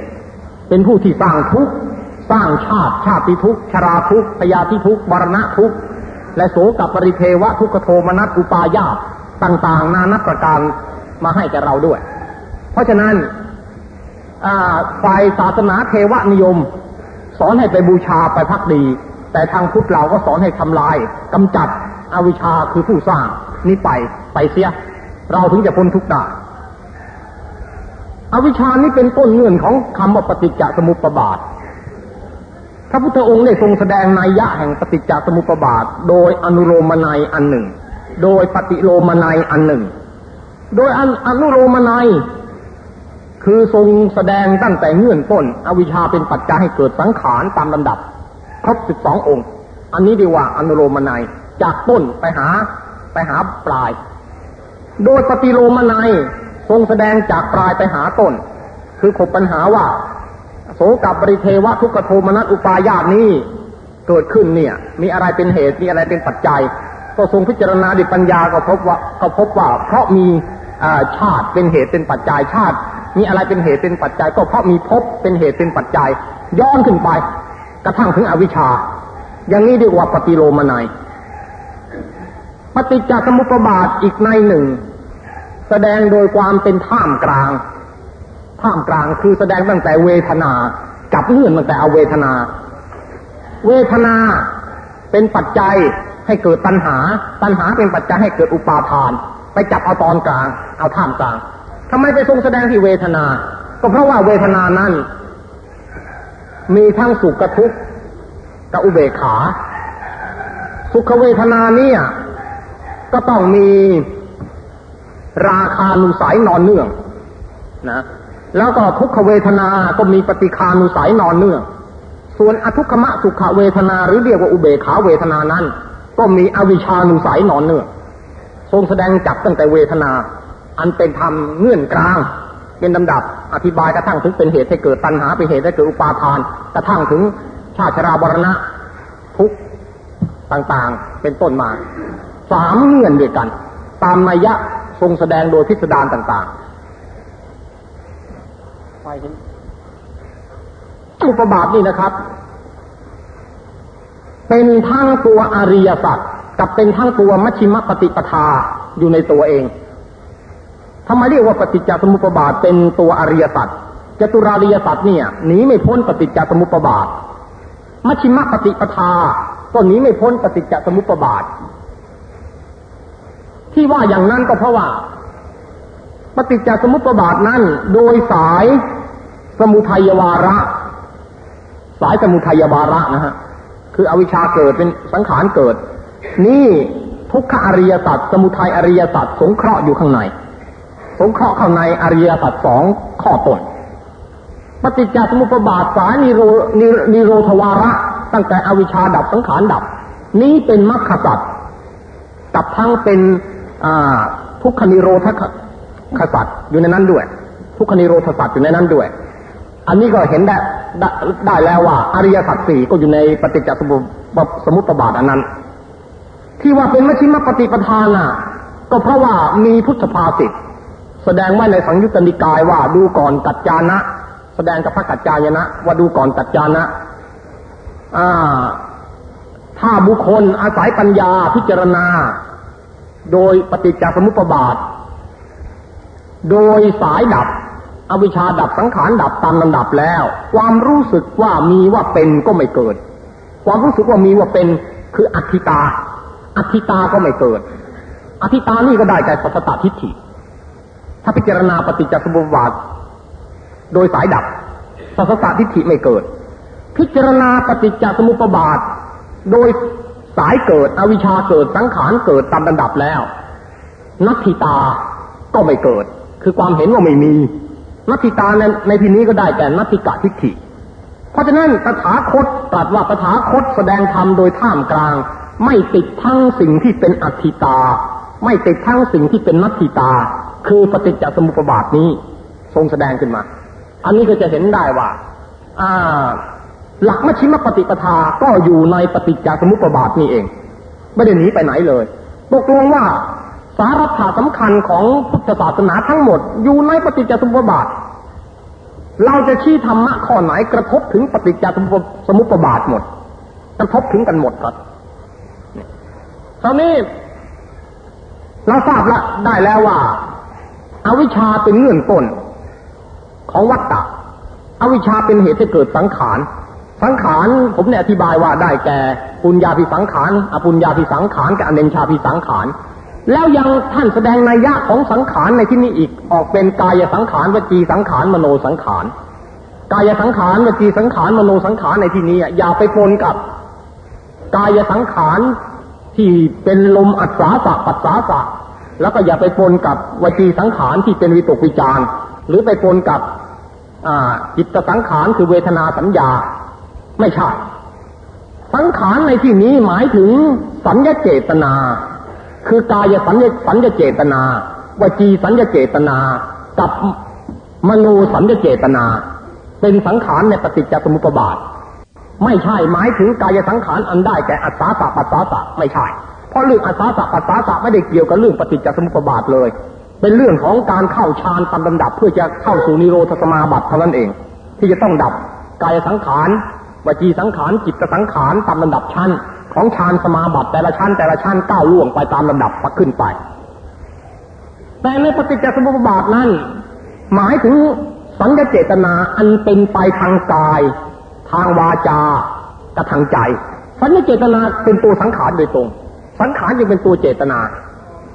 Speaker 3: เป็นผู้ที่สร้างทุกข์สร้างชาติชาติทุกข์ชราทุกข์พยาธิทุกข์บรณะทุกข์และโสกับปริเทวะทุกโทมนัสอุปายาตต่างๆ นานับประการมาให้แก่เราด้วย เพราะฉะนั้นฝ่ายศาสนาเทวนิยม สอนให้ไปบูชาไปพักดี แต่ทางพุทธเราก็สอนให้ทำลายกำจัด อวิชชาคือผู้สร้าง นี้ไปไปเสีย เราถึงจะพ้นทุกข์ได้อวิชชานี้เป็นต้นเงื่อนของคำว่าปฏิจจสมุปบาทพระพุทธองค์ได้ทรงแสดงนัยยะแห่งปฏิจจสมุปบาท โดยอนุโลมนัยอันหนึ่ง โดยปฏิโลมนัยอันหนึ่ง โดยอนุโลมนัยคือทรงแสดงตั้งแต่เงื่อนต้น อวิชชาเป็นปัจจัยให้เกิดสังขารตามลำดับ ครบสิบสององค์ อันนี้ดีว่าอนุโลมนัย จากต้นไปหาไปหาปลาย โดยปฏิโลมนัยทรงแสดงจากปลายไปหาต้น คือขบปัญหาว่า โสกับปริเทวะทุกขโทมนัสอุปายาตนี้เกิดขึ้นเนี่ย มีอะไรเป็นเหตุมีอะไรเป็นปัจจัย ก็ทรงพิจารณาด้วยปัญญาก็พบว่าก็พบว่า เพราะมีชาติเป็นเหตุเป็นปัจจัยชาติ มีอะไรเป็นเหตุเป็นปัจจัย ก็เพราะมีภพเป็นเหตุเป็นปัจจัย ย้อนขึ้นไป กระทั่งถึงอวิชชา อย่างนี้เรียกว่าปฏิโลมนัย ปฏิจจสมุปบาทอีกในหนึ่ง แสดงโดยความเป็นท่ามกลาง ท่ามกลางคือแสดงตั้งแต่เวทนาจับเนื่องตั้งแต่เอาเวทนา เวทนาเป็นปัจจัยให้เกิดตัณหา ตัณหาเป็นปัจจัยให้เกิดอุปาทาน ไปจับเอาตอนกลาง เอาท่ามกลางทำไมไปทรงแสดงที่เวทนา ก็เพราะว่าเวทนานั้น มีทั้งสุขกับทุกข์กับอุเบกขา สุขเวทนาเนี่ย ก็ต้องมีราคานุสัยนอนเนื่องนะแล้วก็ทุกขเวทนาก็มีปฏิคานุสัยนอนเนื่อง ส่วนอทุกขมะสุขเวทนาหรือเรียกว่าอุเบขาเวทนานั้น ก็มีอวิชานุสัยนอนเนื่อง ทรงแสดงจับตั้งแต่เวทนา อันเป็นธรรมเงื่อนกลาง เป็นลำดับอธิบายกระทั่งถึงเป็นเหตุให้เกิดตัณหาเป็นเหตุให้เกิดอุปาทาน กระทั่งถึงชาติชราบรณะทุกต่างๆ เป็นต้นมา สามเงื่อนด้วยกัน ตามนัยยะทรงแสดงโดยพิสดารต่างๆไปเห็นอุปบาทนี่นะครับ เป็นทั้งตัวอริยสัจกับเป็นทั้งตัวมัชชิมปฏิปทาอยู่ในตัวเองทำไมเรียกว่าปฏิจจสมุปบาทเป็นตัวอริยสัจจตุราริยสัจเนี่ยหนีไม่พ้นปฏิจจสมุปบาทมัชชิมปฏิปทาก็หนีไม่พ้นปฏิจจสมุปบาท ที่ว่าอย่างนั้นก็เพราะว่า ปฏิจจสมุปบาทนั้นโดยสายสมุทัยวาระ สายสมุทัยวาระนะฮะคืออวิชชาเกิดเป็นสังขารเกิด นี่ทุกขอริยสัจสมุทัยอริยสัจสงเคราะห์อยู่ข้างใน สงเคราะห์ข้างในอริยสัจสองข้อต้นปฏิจจสมุปบาทสายนิโรนิโรธวาระ ตั้งแต่อวิชชาดับสังขารดับ นี้เป็นมรรคสัจกับทั้งเป็น ทุกขนิโรธขสัตอยู่ในนั้นด้วย ทุกขนิโรธสัตอยู่ในนั้นด้วย อันนี้ก็เห็นได้ได้แล้วว่า อริยสัจสี่ก็อยู่ในปฏิจจสมุปสมุปบาทอันนั้น ที่ว่าเป็นมชิมปฏิปทาน่ะ ก็เพราะว่ามีพุทธภาษิตแสดงไว้ในสังยุตตนิกายว่าดูก่อนกัจจานะ แสดงกับพระกัจจายนะ ว่าดูก่อนกัจจานะถ้าบุคคลอาศัยปัญญาพิจารณา โดยปฏิจจสมุปบาท โดยสายดับ อวิชชาดับสังขารดับตามลำดับแล้ว ความรู้สึกว่ามีว่าเป็นก็ไม่เกิด ความรู้สึกว่ามีว่าเป็นคืออัติตา อัติตาก็ไม่เกิดอธิตานี่ก็ได้แต่สัตตทิฏฐิ ถ้าพิจารณาปฏิจจสมุปบาท โดยสายดับสัตตทิฏฐิไม่เกิด พิจารณาปฏิจจสมุปบาท โดย สายเกิดอวิชชาเกิดสังขารเกิดตามระดับแล้ว นัตถิตาก็ไม่เกิด คือความเห็นว่าไม่มี นัตถิตาในในที่นี้ก็ได้แต่นัตถิกะทิฏฐิ เพราะฉะนั้นตถาคตตรัสว่าตถาคตแสดงธรรมโดยท่ามกลาง ไม่ติดทั้งสิ่งที่เป็นอัตถิตา ไม่ติดทั้งสิ่งที่เป็นนัตถิตา คือปฏิจจสมุปบาทนี้ ทรงแสดงขึ้นมา อันนี้ก็จะเห็นได้ว่า อ่า หลักมชิมปฏิปทาก็อยู่ในปฏิจจสมุปบาทนี่เอง ไม่ได้หนีไปไหนเลย ตกลงว่าสาระสำคัญของพุทธศาสนาทั้งหมด อยู่ในปฏิจจสมุปบาท เราจะชี้ธรรมะข้อไหนกระทบถึงปฏิจจสมุปบาทหมด กระทบถึงกันหมดครับตอนนี้เราทราบละได้แล้วว่าอาวิชชาเป็นเงื่อนต้นของวัฏฏะอวิชชาเป็นเหตุให้เกิดสังขาร สังขารผมเนี่ยอธิบายว่าได้แก่ปุญญาภิสังขารอปุญญาภิสังขารกับอเนชาภิสังขารแล้วยังท่านแสดงนัยยะของสังขารในที่นี้อีกออกเป็นกายสังขารวจีสังขารมโนสังขารกายสังขารวจีสังขารมโนสังขารในที่นี้อย่าไปปนกับ กายสังขารที่เป็นลมอัศสาสะปัสสาสะแล้วก็อย่าไปปนกับวจีสังขารที่เป็นวิตกวิจารหรือไปปนกับจิตสังขารคือเวทนาสัญญา ไม่ใช่ สังขารในที่นี้หมายถึงสัญญเจตนา คือกายสัญญสัญญเจตนา วจีสัญญเจตนา กับมโนสัญญเจตนา เป็นสังขารในปฏิจจสมุปบาท ไม่ใช่หมายถึงกายสังขารอันได้แก่อัศสาสะปัสสาสะไม่ใช่ เพราะเรื่องอัศสาสะปัสสาสะไม่ได้เกี่ยวกับเรื่องปฏิจจสมุปบาทเลย เป็นเรื่องของการเข้าฌานตามลำดับเพื่อจะเข้าสู่นิโรธสมาบัติเท่านั้นเอง ที่จะต้องดับกายสังขาร วจีสังขารจิตสังขารตามลำดับชั้น ของฌานสมาบัติแต่ละชั้นแต่ละชั้นก้าวล่วงไปตามลำดับขึ้นไป แต่ในปฏิจจสมุปบาทนั้น หมายถึงสัญญเจตนาอันเป็นไปทางกาย ทางวาจากระทางใจ สัญญเจตนาเป็นตัวสังขารโดยตรง สังขารยังเป็นตัวเจตนา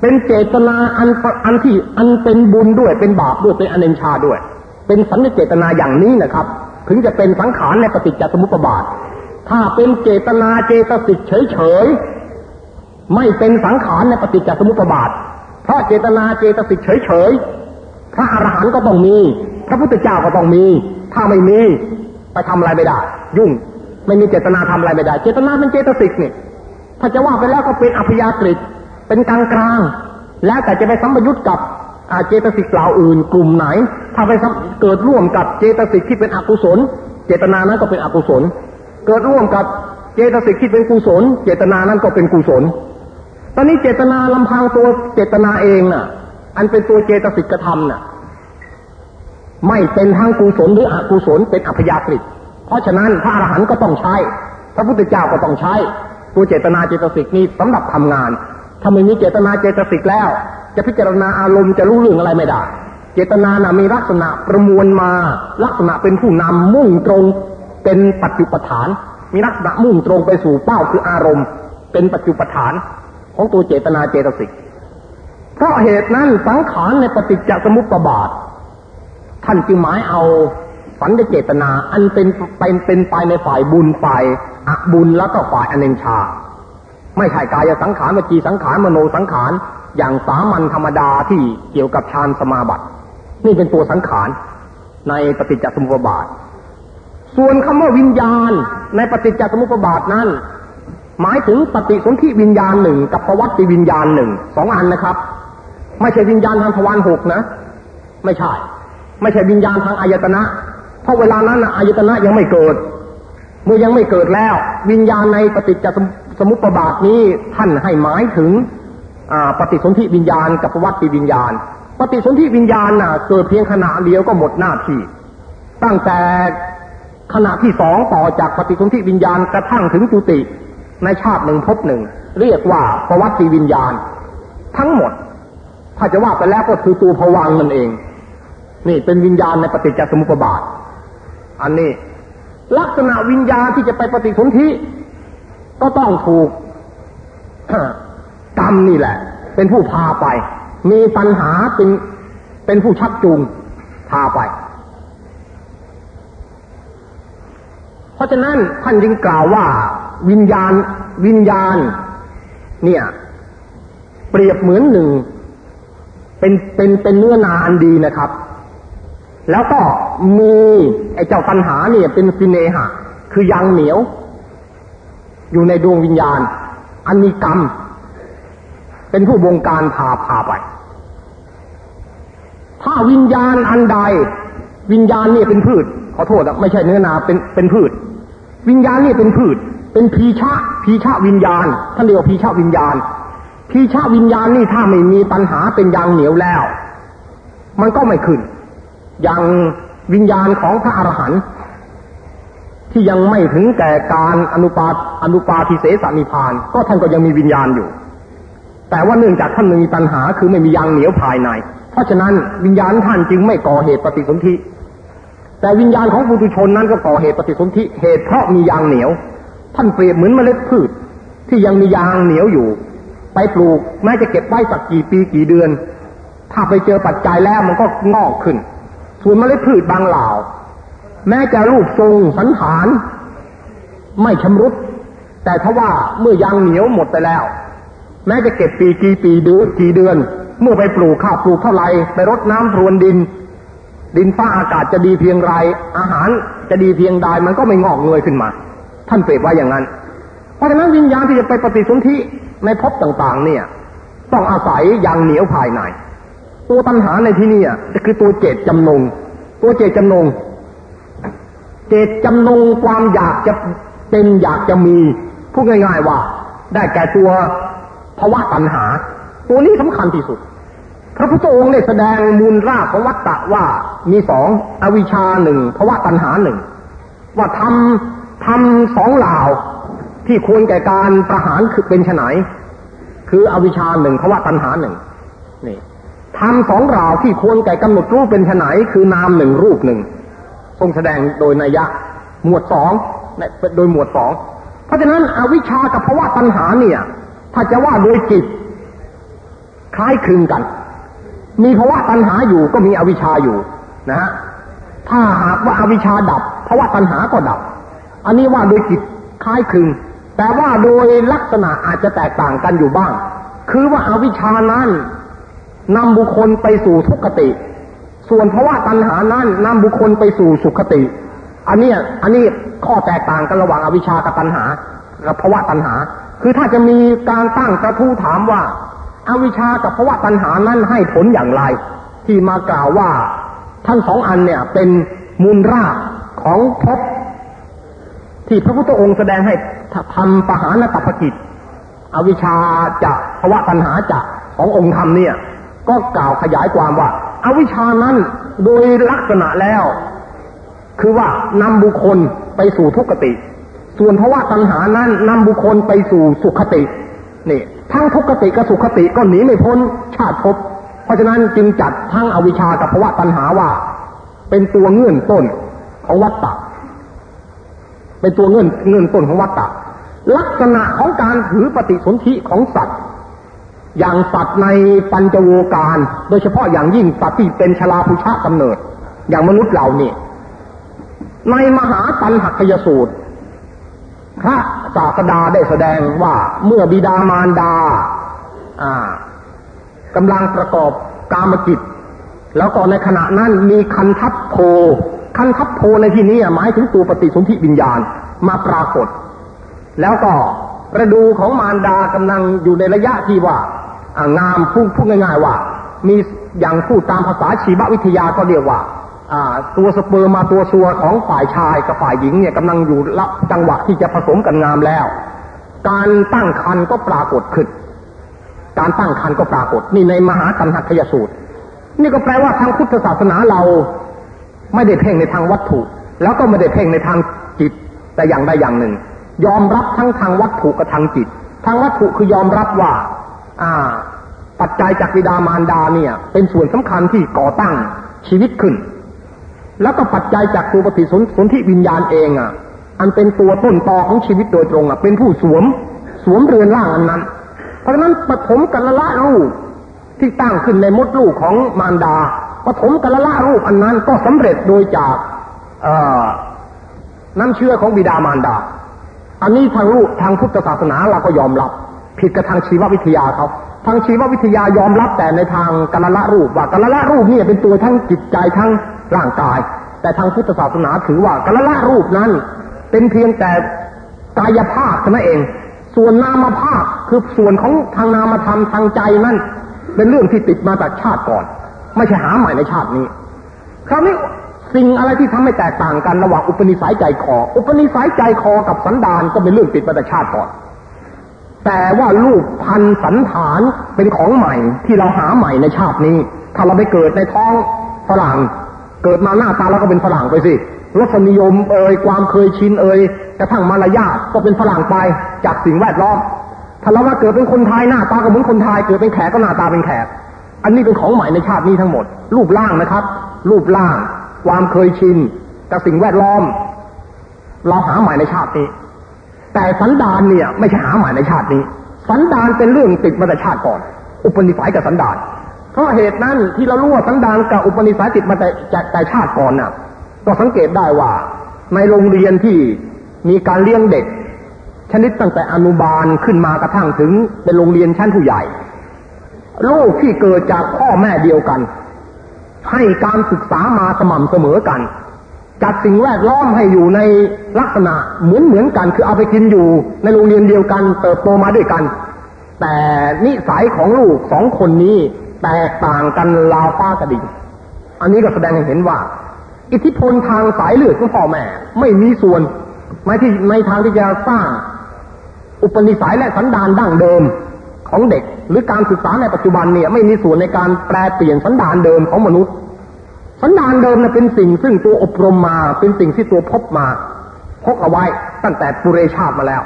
Speaker 3: เป็นเจตนาอันอันที่อันเป็นบุญด้วยเป็นบาปด้วยเป็นอเนชาด้วย เป็นสัญญเจตนาอย่างนี้นะครับ ถึงจะเป็นสังขารในปฏิจจสมุปบาท ถ้าเป็นเจตนาเจตสิกเฉยๆไม่เป็นสังขารในปฏิจจสมุปบาท เพราะเจตนาเจตสิกเฉยๆพระอรหันต์ก็ต้องมี พระพุทธเจ้าก็ต้องมี ถ้าไม่มีไปทำอะไรไม่ได้ ยุ่ง ไม่มีเจตนาทำอะไรไม่ได้ เจตนาเป็นเจตสิกนี่ถ้าจะว่าไปแล้วก็เป็นอภิยากฤิเป็นกลางกลางแล้วแต่จะไปสัมปยุตกับเจตสิกเหล่าอื่นกลุ่มไหน ถ้าไปเกิดร่วมกับเจตสิกที่เป็นอกุศล เจตนานั้นก็เป็นอกุศล เกิดร่วมกับเจตสิกที่เป็นกุศล เจตนานั้นก็เป็นกุศล ตอนนี้เจตนาลำพังตัวเจตนาเองน่ะ อันเป็นตัวเจตสิกกระทำน่ะ ไม่เป็นทั้งกุศลหรืออกุศลเป็นอัพยากฤิเพราะฉะนั้นพระอรหันต์ก็ต้องใช้ พระพุทธเจ้าก็ต้องใช้ ตัวเจตนาเจตสิกนี้สำหรับทำงาน ถ้าไม่มีเจตนาเจตสิกแล้ว จะพิจารณาอารมณ์จะรู้เรื่องอะไรไม่ได้ เจตนานะมีลักษณะประมวลมาลักษณะเป็นผู้นำมุ่งตรงเป็นปัจจุปฐาน มีลักษณะมุ่งตรงไปสู่เป้าคืออารมณ์ เป็นปัจจุปฐาน ของตัวเจตนาเจตสิกเพราะเหตุนั้นสังขารในปฏิจจสมุปบาท ท่านจึงหมายเอาสันเจตนาอันเป็นเป็นเป็นไปในฝ่ายบุญฝ่ายอบุญแล้วก็ฝ่ายอเนชา ไม่ใช่กายสังขารมจีสังขารมโนสังขารอย่างสามัญธรรมดาที่เกี่ยวกับฌานสมาบัติ นี่เป็นตัวสังขารในปฏิจจสมุปบาท ส่วนคำว่าวิญญาณ ในปฏิจจสมุปบาทนั้น หมายถึงปฏิสนธิวิญญาณหนึ่งกับประวัติวิญญาณหนึ่งสองอันนะครับ ไม่ใช่วิญญาณทางทวารหกนะ ไม่ใช่ ไม่ใช่วิญญาณทางอายตนะ เพราะเวลานั้นอายตนะยังไม่เกิด เมื่อยังไม่เกิดแล้ว วิญญาณในปฏิจจสมุปบาทนี้ท่านให้หมายถึงปฏิสนธิวิญญาณกับประวัติวิญญาณ ปฏิสนธิวิญญาณน่ะเกิดเพียงขณะเดียวก็หมดหน้าที่ ตั้งแต่ขณะที่สองต่อจากปฏิสนธิวิญญาณกระทั่งถึงจุติในชาติหนึ่งพบหนึ่ง เรียกว่าปวัติวิญญาณ ทั้งหมด ถ้าจะว่าไปแล้วก็คือตัวผวังนั่นเอง นี่เป็นวิญญาณในปฏิจจสมุปบาท อันนี้ ลักษณะวิญญาณที่จะไปปฏิสนธิก็ต้องถูกกรรมนี่แหละ เป็นผู้พาไป มีปัญหาเป็นเป็นผู้ชักจูงพาไป เพราะฉะนั้นท่านจึงกล่าวว่าวิญญาณวิญญาณ เนี่ย เปรียบเหมือนหนึ่ง เป็นเป็นเป็นเนื้อนาอันดีนะครับ แล้วก็มีไอ้เจ้าปัญหาเนี่ยเป็นสิเนหะ คือยังเหนียว อยู่ในดวงวิญญาณ อันมีกรรม เป็นผู้บงการพาพาไป ถ้าวิญญาณอันใด วิญญาณนี่เป็นพืช ขอโทษอะไม่ใช่เนื้อนาเป็นเป็นพืช วิญญาณนี่เป็นพืช เป็นพีชะพีชะวิญญาณท่านเรียกว่าพีชะวิญญาณพีชะวิญญาณนี่ถ้าไม่มีปัญหาเป็นยางเหนียวแล้ว มันก็ไม่ขึ้นอย่างวิญญาณของพระอรหันต์ที่ยังไม่ถึงแก่การอนุปาอนุปาทิเสสนิพาน ก็ท่านก็ยังมีวิญญาณอยู่ แต่ว่าเนื่องจากท่านมีปัญหาคือไม่มียางเหนียวภายใน เพราะฉะนั้นวิญญาณท่านจึงไม่ก่อเหตุปฏิสนธิแต่วิญญาณของบุตุชนนั้นก็ก่อเหตุปฏิสนธิเหตุเพราะมียางเหนียว ท่านเปรียบเหมือนเมล็ดพืช ที่ยังมียางเหนียวอยู่ ไปปลูกแม้จะเก็บไว้สักกี่ปีกี่เดือน ถ้าไปเจอปัจจัยแล้วมันก็งอกขึ้น ส่วนเมล็ดพืชบางเหล่า แม้จะรูปทรงสันฐาน ไม่ชำรุด แต่ถ้าว่าเมื่อยางเหนียวหมดไปแล้ว แม้จะเก็บปีกี่ปีเดือนกี่เดือน เมื่อไปปลูกข้าวปลูกเท่าไรไปรดน้ำพรวนดิน ดินฟ้าอากาศจะดีเพียงไร อาหารจะดีเพียงใดมันก็ไม่งอกเงยขึ้นมา ท่านเปรียบไว้อย่างนั้น เพราะฉะนั้นวิญญาณที่จะไปปฏิสนธิในภพต่างๆ เนี่ย ต้องอาศัยอย่างเหนียวภายในตัวปัญหาในที่นี้จะคือตัวเจตจำนง ตัวเจตจำนง เจตจำนงความอยากจะเป็นอยากจะมีพูดง่าย ๆ ว่า ได้แก่ตัวภาวะตัณหา ตัวนี้สำคัญที่สุด พระพุทธองค์ได้แสดงมูลรากของวัตตะว่ามีสองอวิชชาหนึ่งภาวะตัณหาหนึ่งว่าทำทำสองเหล่าที่ควรแก่การประหารคือเป็นไฉนคืออวิชชาหนึ่งภาวะตัณหาหนึ่งนี่ทำสองราวที่ควรแก่กำหนดรูปเป็นไฉนคือนามหนึ่งรูปหนึ่งทรงแสดงโดยนัยยะหมวดสองโดยหมวดสองเพราะฉะนั้นอวิชชากับภาวะตัณหาเนี่ย ถ้าจะว่าโดยจิต คล้ายคลึงกัน มีภาวะตัณหาอยู่ก็มีอวิชชาอยู่นะฮะถ้าหากว่าอาวิชชาดับภาวะตัณหาก็ดับ อันนี้ว่าโดยจิตคล้ายคลึง แต่ว่าโดยลักษณะอาจจะแตกต่างกันอยู่บ้าง คือว่าอาวิชชานั้นนำบุคคลไปสู่ทุกขติ ส่วนภาวะตัณหานั้นนำบุคคลไปสู่สุขติ อันนี้อันนี้ข้อแตกต่างกันระหว่างอวิชชากับตัณหากับภาวะตัณหา คือถ้าจะมีการตั้งกระทู้ถามว่า อวิชชากับภาวะตัณหานั้นให้ผลอย่างไร ที่มากล่าวว่าทั้งสองอันเนี่ยเป็นมูลรากของภพที่พระพุทธองค์แสดงให้ทำปหานตัปกิจ อวิชชาจะภวะตัณหาจะขององค์ธรรมเนี่ย ก็กล่าวขยายความว่าอาวิชชานั้นโดยลักษณะแล้ว คือว่านำบุคคลไปสู่ทุกขติ ส่วนภาวะตัณหานั้นนำบุคคลไปสู่สุขตินี่ ทั้งทุกขติกับสุขติก็หนีไม่พ้นชาติภพเพราะฉะนั้นจึงจัดทั้งอวิชากับภาวะตัณหาว่า เป็นตัวเงื่อนต้นของวัตตะ เป็นตัวเงื่อนเงื่อนต้นของวัตตะ ลักษณะของการถือปฏิสนธิของสัตว์ อย่างสัตว์ในปัญจโวการ โดยเฉพาะอย่างยิ่งสัตว์ที่เป็นชลาภุชะกำเนิด อย่างมนุษย์เรานี่ในมหาตันหักยสูตรพระศาสดาได้แสดงว่าเมื่อบิดามารดาอ่ากำลังประกอบกามกิจแล้วก็ในขณะนั้นมีคันทัพโพ คันทัพโพในที่นี้หมายถึงตัวปฏิสนธิวิญญาณมาปรากฏ แล้วก็ระดูของมารดากำลังอยู่ในระยะที่ว่างามพูดพูดง่าย ๆ ว่า มีอย่างพูดตามภาษาชีววิทยาก็เรียกว่า ตัวสเปิร์มาตัวชัวของฝ่ายชายกับฝ่ายหญิงเนี่ยกำลังอยู่รับจังหวะที่จะผสมกันงามแล้ว การตั้งคันก็ปรากฏขึ้น การตั้งคันก็ปรากฏ นี่ในมหาตันหักยสูตร นี่ก็แปลว่าทางพุทธศาสนาเราไม่ได้เพ่งในทางวัตถุ แล้วก็ไม่ได้เพ่งในทางจิตแต่อย่างใดอย่างหนึ่ง ยอมรับทั้งทางวัตถุกับทางจิต ทางวัตถุคือยอมรับว่า อ่า ปัจจัยจากบิดามารดาเนี่ย เป็นส่วนสำคัญที่ก่อตั้งชีวิตขึ้น แล้วก็ปัจจัยจากตัวปฏิสนธิวิญญาณเองอะ อันเป็นตัวต้นตอของชีวิตโดยตรงอะ เป็นผู้สวม สวมเรือนร่างอันนั้น เพราะฉะนั้นปฐมกัลละรูปที่ตั้งขึ้นในมดลูกของมารดาปฐมกัลละรูปอันนั้นก็สำเร็จโดยจากน้ำเชื่อของบิดามารดา อันนี้ทางรูปทางพุทธศาสนาเราก็ยอมรับ ผิดกับทางชีววิทยาเขาทางชีววิทยายอมรับแต่ในทางกัลละรูปว่ากัลละรูปนี่เป็นตัวทั้งจิตใจทั้ง ร่างกาย แต่ทางพุทธศาสนาถือว่ากัลละรูปนั้น เป็นเพียงแต่กายภาพเท่านั้นเอง ส่วนนามภาพคือส่วนของทางนามธรรมทางใจนั่นเป็นเรื่องที่ติดมาจากชาติก่อน ไม่ใช่หาใหม่ในชาตินี้ คราวนี้สิ่งอะไรที่ทำให้แตกต่างกันระหว่างอุปนิสัยใจคอ อุปนิสัยใจคอกับสันดานก็เป็นเรื่องติดมาจากชาติก่อนแต่ว่าลูกพันสันฐานเป็นของใหม่ที่เราหาใหม่ในชาตินี้ ถ้าเราไปเกิดในท้องฝรั่ง เกิดมาหน้าตาเราก็เป็นฝรั่งไปสิรสนิยมเอ่ยความเคยชินเอ่ยกระทั่งมารยาทก็เป็นฝรั่งไปจากสิ่งแวดล้อมถ้าเราว่าเกิดเป็นคนไทยหน้าตาก็เหมือนคนไทยเกิดเป็นแขกก็หน้าตาเป็นแขก อันนี้เป็นของใหม่ในชาตินี้ทั้งหมด รูปร่างนะครับ รูปร่าง ความเคยชินกับสิ่งแวดล้อม เราหาใหม่ในชาตินี้ แต่สันดานเนี่ย ไม่ใช่หาใหม่ในชาตินี้ สันดานเป็นเรื่องติดมาแต่ชาติก่อน อุปนิสัยกับสันดาน เพราะเหตุนั้นที่เรารู้ว่าสันดานกับอุปนิสัยติดมาแต่แต่ชาติก่อนน่ะ ก็สังเกตได้ว่า ในโรงเรียนที่มีการเลี้ยงเด็ก ชนิดตั้งแต่อนุบาลขึ้นมากระทั่งถึงเป็นโรงเรียนชั้นผู้ใหญ่ลูกที่เกิดจากพ่อแม่เดียวกัน ให้การศึกษามาสม่ำเสมอกัน จัดสิ่งแวดล้อมให้อยู่ในลักษณะเหมือนเหมือนกัน คือเอาไปกินอยู่ในโรงเรียนเดียวกัน เติบโตมาด้วยกัน แต่นิสัยของลูกสองคนนี้ แตกต่างกันลาวฟ้ากระดิ่งอันนี้ก็แสดงให้เห็นว่า อิทธิพลทางสายเลือดของพ่อแม่ ไม่มีส่วนไม่ที่ไม่ทางที่จะสร้างอุปนิสัยและสันดานดั้งเดิมของเด็ก หรือการศึกษาในปัจจุบันเนี่ยไม่มีส่วนในการแปลเปลี่ยนสันดานเดิมของมนุษย์ สันดานเดิมนะเป็นสิ่งซึ่งตัวอบรมมาเป็นสิ่งที่ตัวพบมาพกเอาไว้ตั้งแต่ปุเรชาติมาแล้ว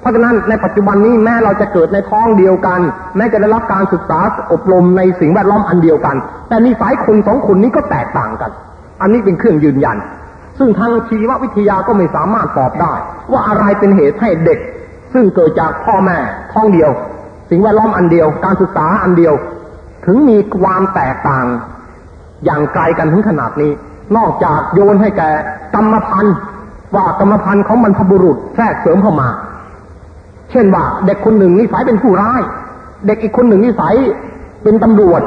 Speaker 3: เพราะฉะนั้นในปัจจุบันนี้แม้เราจะเกิดในท้องเดียวกัน แม้จะได้รับการศึกษาอบรมในสิ่งแวดล้อมอันเดียวกัน แต่นิสัยคนสองคนนี้ก็แตกต่างกัน อันนี้เป็นเครื่องยืนยัน ซึ่งทางชีววิทยาก็ไม่สามารถตอบได้ ว่าอะไรเป็นเหตุให้เด็ก ซึ่งเกิดจากพ่อแม่ท้องเดียว สิ่งแวดล้อมอันเดียว การศึกษาอันเดียว ถึงมีความแตกต่าง อย่างไกลกันถึงขนาดนี้ นอกจากโยนให้แก่กรรมพันธุ์ว่ากรรมพันธุ์ของบรรพบุรุษแทรกเสริมเข้ามา เช่นว่าเด็กคนหนึ่งนิสัยเป็นผู้ร้าย เด็กอีกคนหนึ่งนิสัยเป็นตำรวจ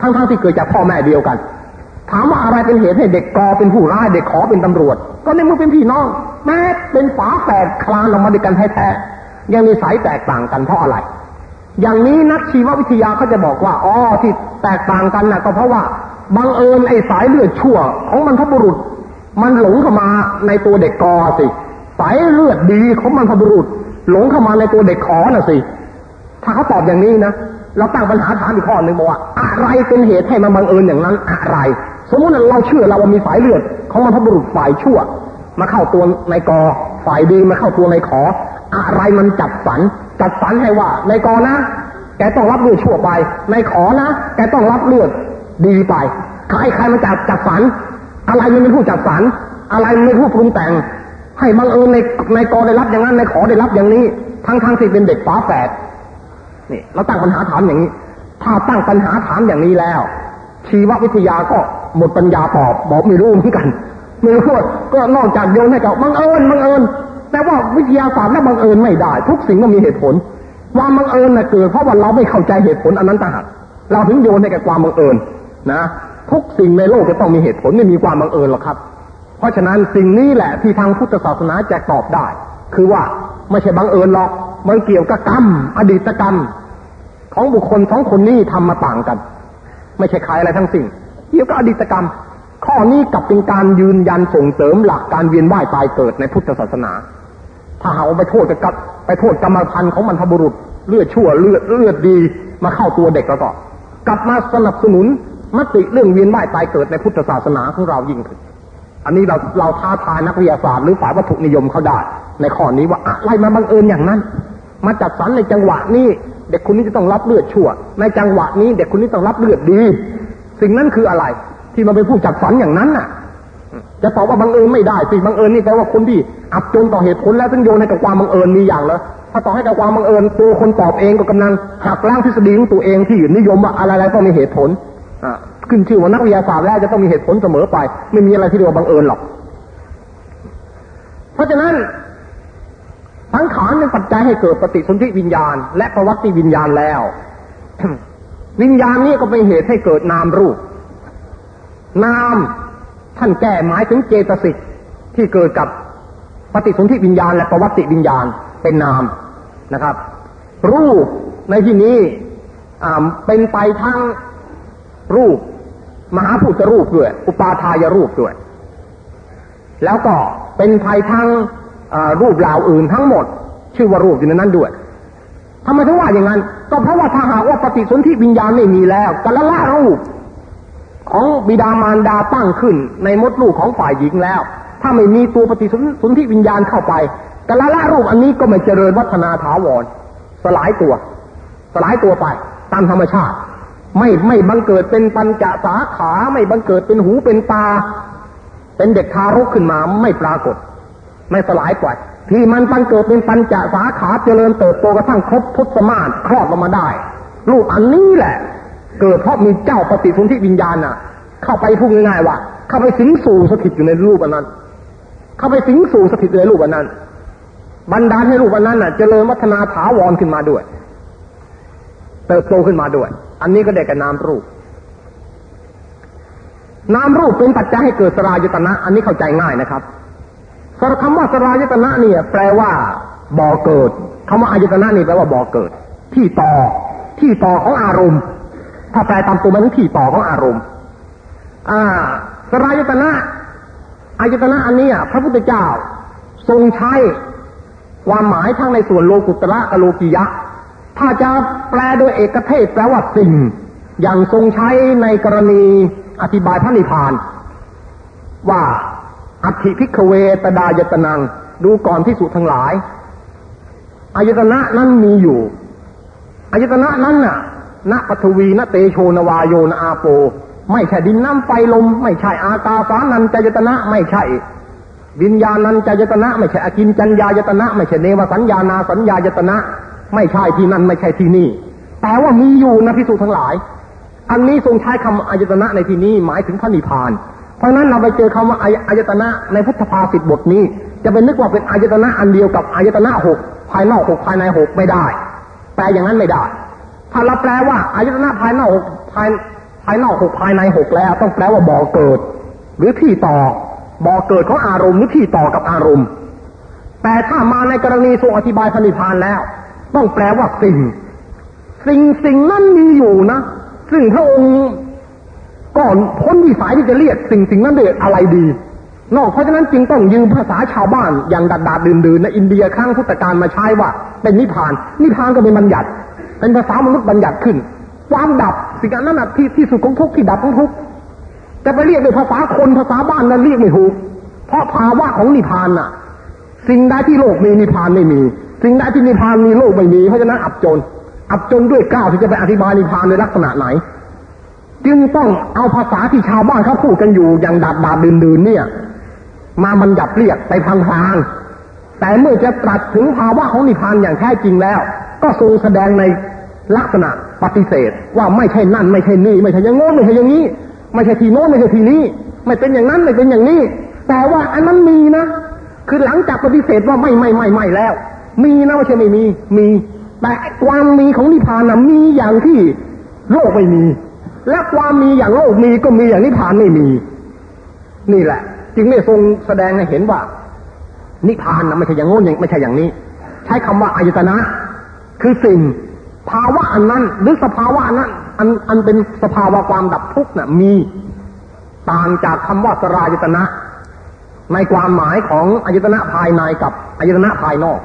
Speaker 3: ทั้งๆทที่เกิดจากพ่อแม่เดียวกัน ถามว่าอะไรเป็นเหตุให้เด็กกอเป็นผู้ร้าย เด็กขอเป็นตำรวจ ก็ในเมื่อเป็นพี่น้อง แม้เป็นฝาแฝดคลานออกมาด้วยกันแท้ๆยังนิสัยแตกต่างกันเพราะอะไร อย่างนี้นักชีววิทยาเขาจะบอกว่าอ๋อที่แตกต่างกันนะก็เพราะว่าบังเอิญไอ้สายเลือดชั่ว ของบรรพบุรุษ มันหลงเข้ามาในตัวเด็กกอสิสายเลือดดีของบรรพบุรุษ หลงเข้ามาในตัวเด็กขอน่ะสิ ถ้าเขาตอบอย่างนี้นะเราตั้งปัญหาถามอีกข้อหนึ่งบอกว่าอะไรเป็นเหตุให้มันบังเอิญอย่างนั้นอะไร สมมติเราเชื่อเราว่ามีสายเลือดของบรรพบุรุษฝ่ายชั่ว มาเข้าตัวในกอฝ่ายดีมาเข้าตัวในขอ อะไรมันจัดสรรจัดสรรให้ว่า ในกอนะแกต้องรับเลือดชั่วไป ในขอนะแกต้องรับเลือดดีไปใครใครมาจัดจัดสรรอะไรมันเป็นผู้จัดสรรอะไรมันเป็นผู้ปรุงแต่ง ให้บังเอิญในในกอได้รับอย่างนั้นในขอได้รับอย่างนี้ ทั้งทั้งที่เป็นเด็กฝาแฝดนี่เราตั้งปัญหาถามอย่างนี้ ถ้าตั้งปัญหาถามอย่างนี้แล้ว ชีววิทยาก็หมดปัญญาตอบบอกไม่รู้เหมือนกันไม่รู้ก็นอกจากโยนให้กับบังเอิญบังเอิญแต่ว่าวิทยาศาสตร์นั้นบังเอิญไม่ได้ ทุกสิ่งก็มีเหตุผลความบังเอิญน่ะเกิดเพราะว่าเราไม่เข้าใจเหตุผลอันนั้นต่างหากเราถึงโยนให้กับความบังเอิญนะทุกสิ่งในโลกจะต้องมีเหตุผลไม่มีความบังเอิญหรอกครับ เพราะฉะนั้นสิ่งนี้แหละที่ทางพุทธศาสนาจะตอบได้ คือว่าไม่ใช่บังเอิญหรอก มันเกี่ยวกับกรรม อดีตกรรม ของบุคคลสองคนนี้ทำมาต่างกัน ไม่ใช่ใครอะไรทั้งสิ้นเกี่ยวกับอดีตกรรม ข้อนี้กลับเป็นการยืนยันส่งเสริมหลักการเวียนว่ายตายเกิดในพุทธศาสนา ถ้าหากไปโทษกับไปโทษกรรมพันธุ์ของบรรพบุรุษเลือดชั่วเลือดเลือดดีมาเข้าตัวเด็กแล้วก็ กลับมาสนับสนุนมติเรื่องเวียนว่ายตายเกิดในพุทธศาสนาของเรายิ่งขึ้น อันนี้เราเราท้าทายนักวิทยาศาสตร์หรือฝ่ายวัตถุนิยมเขาได้ ในข้อนี้ว่าอะไรมาบังเอิญอย่างนั้น มาจัดสรรในจังหวะนี้ เด็กคนนี้จะต้องรับเลือดชั่ว ในจังหวะนี้เด็กคนนี้ต้องรับเลือดดี สิ่งนั้นคืออะไร ที่มาเป็นผู้จัดสรรอย่างนั้นน่ะ จะตอบว่าบังเอิญไม่ได้สิบังเอิญนี่แปลว่าคนที่อับจนต่อเหตุผลแล้วต้องโยนให้กับความบังเอิญมีอย่างแล้วถ้าต่อให้กับความบังเอิญตัวคนตอบเองก็กำลังหักล้างทฤษฎีของตัวเองที่นิยมว่าอะไรๆต้องมีเหตุผลอ่า ขึ้นชื่อว่านักวิทยาศาสตร์แล้วจะต้องมีเหตุผลเสมอไป ไม่มีอะไรที่เรียกว่าบังเอิญหรอก เพราะฉะนั้นสังขารเป็นปัจจัยให้เกิดปฏิสนธิวิญญาณ และประวัติวิญญาณแล้ว วิญญาณนี้ก็เป็นเหตุให้เกิดนามรูป นามท่านแก้หมายถึงเจตสิกที่เกิดกับปฏิสนธิวิญญาณ และประวัติวิญญาณเป็นนามนะครับ รูปในที่นี้เป็นไปทั้งรูป มหาพุทธรูปด้วย อุปาทายรูปด้วย แล้วก็เป็นภัยทั้งรูปเหล่าอื่นทั้งหมด ชื่อว่ารูปอยู่ในนั้นด้วยทำไมถึงว่าอย่างนั้น ก็เพราะว่าถ้าหากว่าปฏิสนธิวิญญาณไม่มีแล้วกัละละรูป ของบิดามารดาตั้งขึ้น ในมดลูกของฝ่ายหญิงแล้ว ถ้าไม่มีตัวปฏิสนธิวิญญาณเข้าไปกัละละรูปอันนี้ก็ไม่เจริญวัฒนาถาวร สลายตัว สลายตัวไปตามธรรมชาติ ไม่ไม่บังเกิดเป็นปัญจสาขาไม่บังเกิดเป็นหูเป็นตา เป็นเด็กทารกขึ้นมาไม่ปรากฏ ไม่สลายปล่อยที่มันปันเกิดเป็นปัญจสาขาเจริญเติบโตกระทั่งครบพุทธสมาศคลอดออกมาได้รูปอันนี้แหละ เกิดเพราะมีเจ้าปฏิสนธิวิญญาณน่ะ เข้าไปพูดง่ายๆว่า เข้าไปสิงสู่สถิตอยู่ในรูปอันนั้น เข้าไปสิงสู่สถิตในรูปอันนั้นบรรดาให้รูปอันนั้นน่ะเจริญวัฒนาถาวรขึ้นมาด้วย เติบโตขึ้นมาด้วย อันนี้ก็ได้กับนามรูป นามรูปเป็นปัจจัยให้เกิดสรายตนะ อันนี้เข้าใจง่ายนะครับสรคำว่าสรายตนะเนี่ย แปลว่าบ่อเกิดคำว่าอายตนะนี่แปลว่าบ่อเกิด ที่ต่อ ที่ต่อของอารมณ์ ถ้าแปลตามตัวมันคือที่ต่อของอารมณ์ อ่าสรายตนะอายตนะอันนี้พระพุทธเจ้าทรงใช้ความหมายทั้งในส่วนโลกุตระกับโลกิยะ ถ้าจะแปลโดยเอกเทศแปลว่าสิ่ง อย่างทรงใช้ในกรณีอธิบายพระนิพพาน ว่าอัติพิกเวตดายตนัง ดูก่อนที่สุทั้งหลายอายตนะนั้นมีอยู่อายตนะนั้นน่ะณปฐวีณเตโชนวายโยนอาโป ไม่ใช่ดินน้ำไฟลม ไม่ใช่อากาสานันจายตนะไม่ใช่ วิญญาณันจายตนะ ไม่ใช่อกินจัญญายตนะ ไม่ใช่เนวสัญญานาสัญญายตนะ ไม่ใช่ที่นั่นไม่ใช่ที่นี่ แต่ว่ามีอยู่นะพิสูจทั้งหลาย อันนี้ทรงใช้คำอายตนะในที่นี้หมายถึงพระนิพพาน เพราะนั้นเราไปเจอคำว่าอายตนะในพุทธภาษิตบทนี้ จะเป็นนึกว่าเป็นอายตนะอันเดียวกับอายตนะหกภายนอกหกภายในหกไม่ได้แปลอย่างนั้นไม่ได้ ถ้าเราแปลว่าอายตนะภายนอกหกภายภายนอกหกภายในหกแล้ว ต้องแปลว่าบ่อเกิด หรือที่ต่อบ่อเกิดของอารมณ์หรือที่ต่อกับอารมณ์ แต่ถ้ามาในกรณีทรงอธิบายพระนิพพานแล้ว ต้องแปลว่าสิ่ง สิ่งสิ่งนั้นมีอยู่นะซึ่งพระองค์ก่อนพ้นวิสัยที่จะเรียกสิ่งสิ่งนั้นเรียกอะไรดี นอกเพราะฉะนั้นจึงต้องยืมภาษาชาวบ้านอย่างดัดดาดื่นดื่นในอินเดียครั้งพุทธกาลมาใช้ว่า เป็นนิพาน นิพานก็เป็นบัญญัติ เป็นภาษามนุษย์บัญญัติขึ้น ความดับสิ่งนั้นน่ะที่ที่สุดของทุกที่ดับของทุกจะไปเรียกด้วยภาษาคนภาษาบ้านนั้นเรียกไม่ถูกเพราะภาวะของนิพานน่ะ สิ่งใดที่โลกมีนิพานไม่มี สิ่งใดที่นิพพานมีโลกไม่มีเพราะฉะนั้นอับจน อับจนด้วยก้าวที่จะไปอธิบายนิพพานในลักษณะไหน จึงต้องเอาภาษาที่ชาวบ้านเขาพูดกันอยู่อย่างดาดดาดื่นดืนเนี่ย มาบัญญัติเรียกไปพลางๆแต่เมื่อจะตรัสถึงภาวะของนิพพานอย่างแท้จริงแล้ว ก็ทรงแสดงในลักษณะปฏิเสธ ว่าไม่ใช่นั่น ไม่ใช่นี่ ไม่ใช่อย่างโน้นไม่ใช่อย่างนี้ ไม่ใช่ทีโน้นไม่ใช่ทีนี้ ไม่เป็นอย่างนั้นไม่เป็นอย่างนี้ แต่ว่าอันนั้นมีนะ คือหลังจากปฏิเสธว่าไม่ไม่ไม่ไม่แล้ว มีนะไม่ใช่ไม่มี มี แต่ความมีของนิพพานนะมีอย่างที่โลกไม่มี และความมีอย่างโลกมีก็มีอย่างนิพพานไม่มี นี่แหละ จึงได้ทรงแสดงให้เห็นว่า นิพพานนะไม่ใช่อย่างโน้นไม่ใช่อย่างนี้ ใช้คำว่าอายตนะ คือสิ่งภาวะอันนั้น หรือสภาวะนั้นอันอันเป็นสภาวะความดับทุกข์น่ะมีต่างจากคำว่าสรายตนะ ในความหมายของอายตนะภายในกับอายตนะภายนอก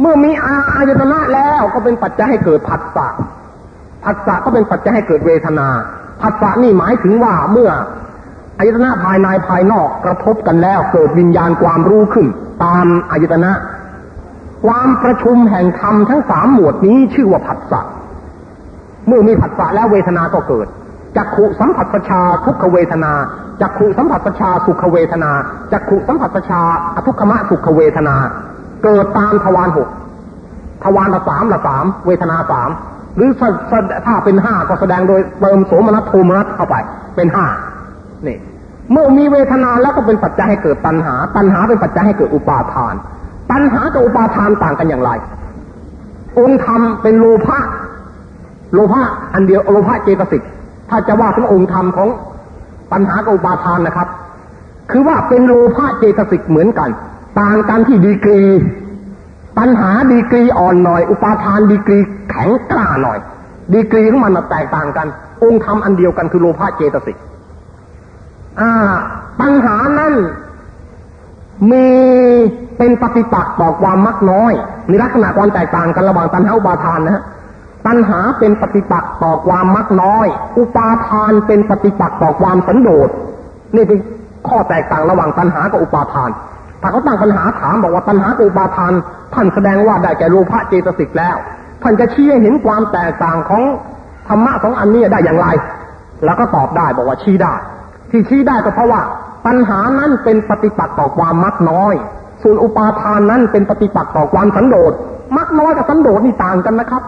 Speaker 3: เมื่อมีอาอายตนะแล้วก็เป็นปัจจัยให้เกิดผัสสะผัสสะก็เป็นปัจจัยให้เกิดเวทนาผัสสะนี่หมายถึงว่าเมื่ออายตนะภายในภายนอกกระทบกันแล้วเกิดวิญญาณความรู้ขึ้น ตามอายตนะ ความประชุมแห่งธรรมทั้งสามหมวดนี้ชื่อว่าผัสสะเมื่อมีผัสสะแล้วเวทนาก็เกิดจักขุสัมผัสประชาทุกขเวทนาจักขุสัมผัสประชาสุขเวทนาจักขุสัมผัสประชาอทุกขมะสุขเวทนา เกิดตามทวารหกทวารละสามละสามเวทนาสามหรือถ้าเป็นห้าก็แสดงโดยเติมโสมนัสโทมนัสเข้าไป เป็นห้านี่ เมื่อมีเวทนาแล้วก็เป็นปัจจัยให้เกิดตัณหา ตัณหาเป็นปัจจัยให้เกิดอุปาทาน ตัณหากับอุปาทานต่างกันอย่างไร องค์ธรรมเป็นโลภะโลภะอันเดียวโลภะเจตสิกถ้าจะว่าถึงองค์ธรรมของปัญหากับอุปาทานนะครับ คือว่าเป็นโลภะเจตสิกเหมือนกัน ต่างกันที่ดีกรี ปัญหาดีกรีอ่อนหน่อย อุปาทานดีกรีแข็งกล้าหน่อย ดีกรีของมันแตกต่างกัน องค์ธรรมอันเดียวกันคือโลภะเจตสิกอ่าปัญหานั้นมีเป็นปฏิปักษ์ต่อความมักน้อยในลักษณะความแตกต่างกันระหว่างตัณหาอุปาทานนะฮะตัณหาเป็นปฏิปักษ์ต่อความมักน้อย อุปาทานเป็นปฏิปักษ์ต่อความสันโดษนี่เป็นข้อแตกต่างระหว่างตัณหากับอุปาทาน ถ้าเขาตั้งปัญหาถามบอกว่าตัณหาอุปาทานท่านแสดงว่าได้แก่โลภะเจตสิกแล้ว ท่านจะชี้ให้เห็นความแตกต่างของธรรมะสองอันนี้ได้อย่างไร แล้วก็ตอบได้บอกว่าชี้ได้ ที่ชี้ได้ก็เพราะว่า ปัญหานั้นเป็นปฏิปักษ์ต่อความมักน้อย ส่วนอุปาทานนั้นเป็นปฏิปักษ์ต่อความสันโดษมักน้อยกับสันโดษนี่ต่างกันนะครับ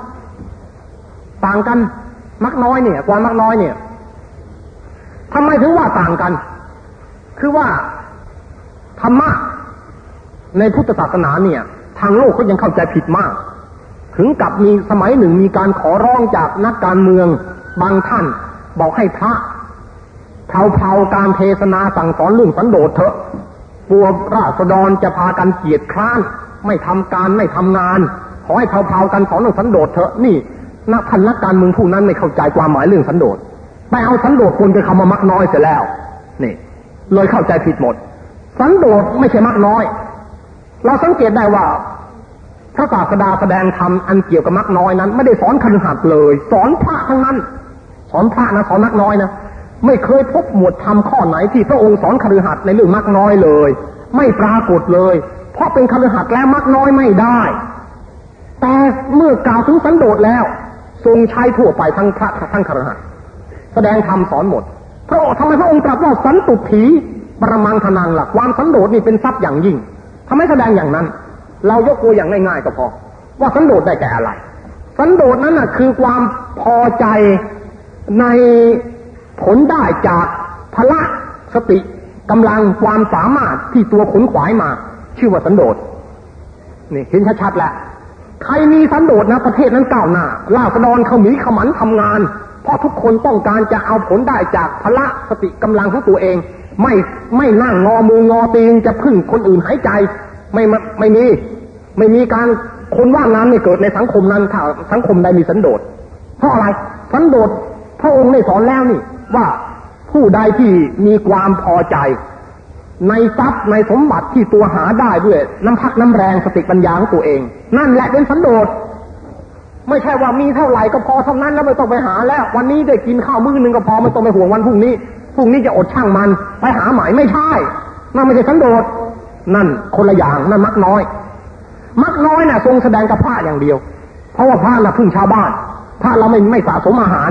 Speaker 3: ต่างกันมักน้อยเนี่ย ความมักน้อยเนี่ยทำไมถึงว่าต่างกัน คือว่าธรรมะ ในพุทธศาสนาเนี่ย ทางโลกเขายังเข้าใจผิดมาก ถึงกับมีสมัยหนึ่งมีการขอร้องจากนักการเมืองบางท่าน บอกให้พระเผาๆการเทศนาสั่งสอนเรื่องสันโดษเถอะปวราษฎรจะพากันเกียดคร้าน ไม่ทำการไม่ทำงาน ขอให้เผาๆกันสอนเรื่องสันโดษเถอะนี่นักพันนักการเมืองผู้นั้นไม่เข้าใจความหมายเรื่องสันโดษไปเอาสันโดษคนไปคำมามักน้อยเสียแล้ว นี่ เลยเข้าใจผิดหมด สันโดษไม่ใช่มักน้อย เราสังเกตได้ว่า พระศาสดาแสดงธรรมอันเกี่ยวกับมักน้อยนั้น ไม่ได้สอนคันหัดเลย สอนพระทั้งนั้น สอนพระนะสอนมักน้อยนะไม่เคยพบหมวดธรรมข้อไหนที่พระองค์สอนคฤหัสถ์ในเรื่องมักน้อยเลย ไม่ปรากฏเลย เพราะเป็นคฤหัสถ์แล้วมักน้อยไม่ได้ แต่เมื่อกล่าวถึงสันโดษแล้ว ทรงใช้ทั่วไปทั้งพระทั้งคฤหัสถ์แสดงธรรมสอนหมดพระองค์ทำไมพระองค์ตรัสว่าสันตุถีประมังทนังหลักความสันโดษนี่เป็นทรัพย์อย่างยิ่ง ทำไมแสดงอย่างนั้น เรายกตัวอย่างง่ายๆก็พอ ว่าสันโดษได้แก่อะไร สันโดษนั้นน่ะคือความพอใจในผลได้จากพละสติกำลังความสามารถที่ตัวขนขวายมา ชื่อว่าสันโดษนี่เห็นชัดๆแล้วใครมีสันโดษนะ ประเทศนั้นก้าวหน้าล่าสดอนเขามีขมันทำงาน เพราะทุกคนต้องการจะเอาผลได้จากพละสติกำลังของตัวเอง ไม่ไม่นั่งงอมืองอตีนจะพึ่งคนอื่นหายใจ ไม่ไม่มี ไม่มีการคนว่างงานไม่เกิดในสังคมนั้นถ้าสังคมใดมีสันโดษเพราะอะไรสันโดษพระองค์ได้สอนแล้วนี่ ว่าผู้ใดที่มีความพอใจ ในทรัพย์ในสมบัติที่ตัวหาได้ด้วย น้ำพักน้ำแรงสติปัญญาของตัวเอง นั่นแหละเป็นสันโดษไม่ใช่ว่ามีเท่าไหร่ก็พอเท่านั้นแล้วไม่ต้องไปหาแล้ว วันนี้ได้กินข้าวมื้อนึงก็พอไม่ต้องไปห่วงวันพรุ่งนี้ รุ่งนี้จะอดช่างมัน ไปหาหมายไม่ใช่นั่นไม่ใช่สันโดษนั่นคนละอย่างนั่นมักน้อย มักน้อยน่ะทรงแสดงกับพระอย่างเดียว เพราะว่าพระน่ะพึ่งชาวบ้านพระเราไม่ไม่สะสมอาหาร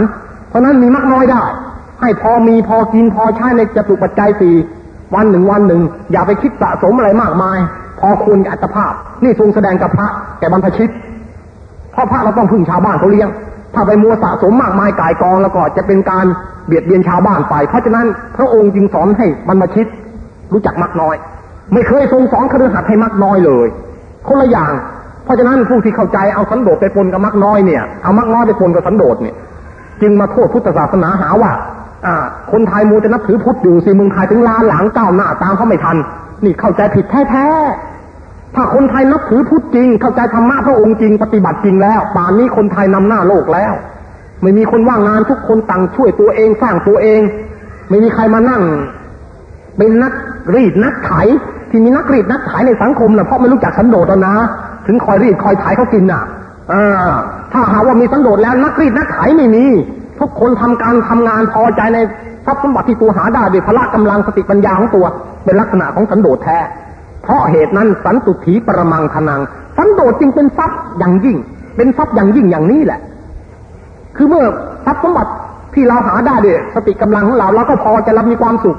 Speaker 3: เพราะนั้นมีมักน้อยได้ ให้พอมีพอกินพอใช้ในจตุปัจจัยสี่วันหนึ่งวันหนึ่ง อย่าไปคิดสะสมอะไรมากมาย พอคุณอัตภาพ นี่ทรงแสดงกับพระแก่บรรพชิตเพราะพระเราต้องพึ่งชาวบ้านเขาเลี้ยง ถ้าไปมัวสะสมมากมายกายกองแล้วก็จะเป็นการเบียดเบียนชาวบ้านไป เพราะฉะนั้นพระองค์จึงสอนให้บรรพชิตรู้จักมักน้อย ไม่เคยทรงสอนครือขัดให้มักน้อยเลย คนละอย่าง เพราะฉะนั้นผู้ที่เข้าใจเอาสันโดษไปปนกับมักน้อยเนี่ย เอามักน้อยไปปนกับสันโดษเนี่ย จึงมาโทษพุทธศาสนาหาว่า อ่า คนไทยมูจะนับถือพุทธอยู่สิมึงไทยถึงล้านหลังก้าวหน้าตามเขาไม่ทัน นี่เข้าใจผิดแท้ๆ ถ้าคนไทยนับถือพุทธจริง เข้าใจธรรมะพระองค์จริงปฏิบัติจริงแล้ว ป่านนี้คนไทยนำหน้าโลกแล้ว ไม่มีคนว่างงานทุกคนต่างช่วยตัวเองสร้างตัวเอง ไม่มีใครมานั่ง เป็นนักรีดนักไถที่มีนักรีดนักไถในสังคมนะเพราะไม่รู้จักสันโดษแล้วนะ ถึงคอยรีดคอยไถเขากินน่ะอ่าถ้าหาว่ามีสันโดษแล้วนักรีดนักไถไม่มีทุกคนทำการทำงานพอใจในทรัพย์สมบัติที่ตัวหาได้ด้วยพละกำลังสติปัญญาของตัว เป็นลักษณะของสันโดษแท้ เพราะเหตุนั้นสันตุถีประมังทนัง สันโดษจึงเป็นทรัพย์อย่างยิ่ง เป็นทรัพย์อย่างยิ่งอย่างนี้แหละ คือเมื่อทรัพย์สมบัติที่เราหาได้ด้วยสติกำลังของเราเราก็พอจะรับมีความสุข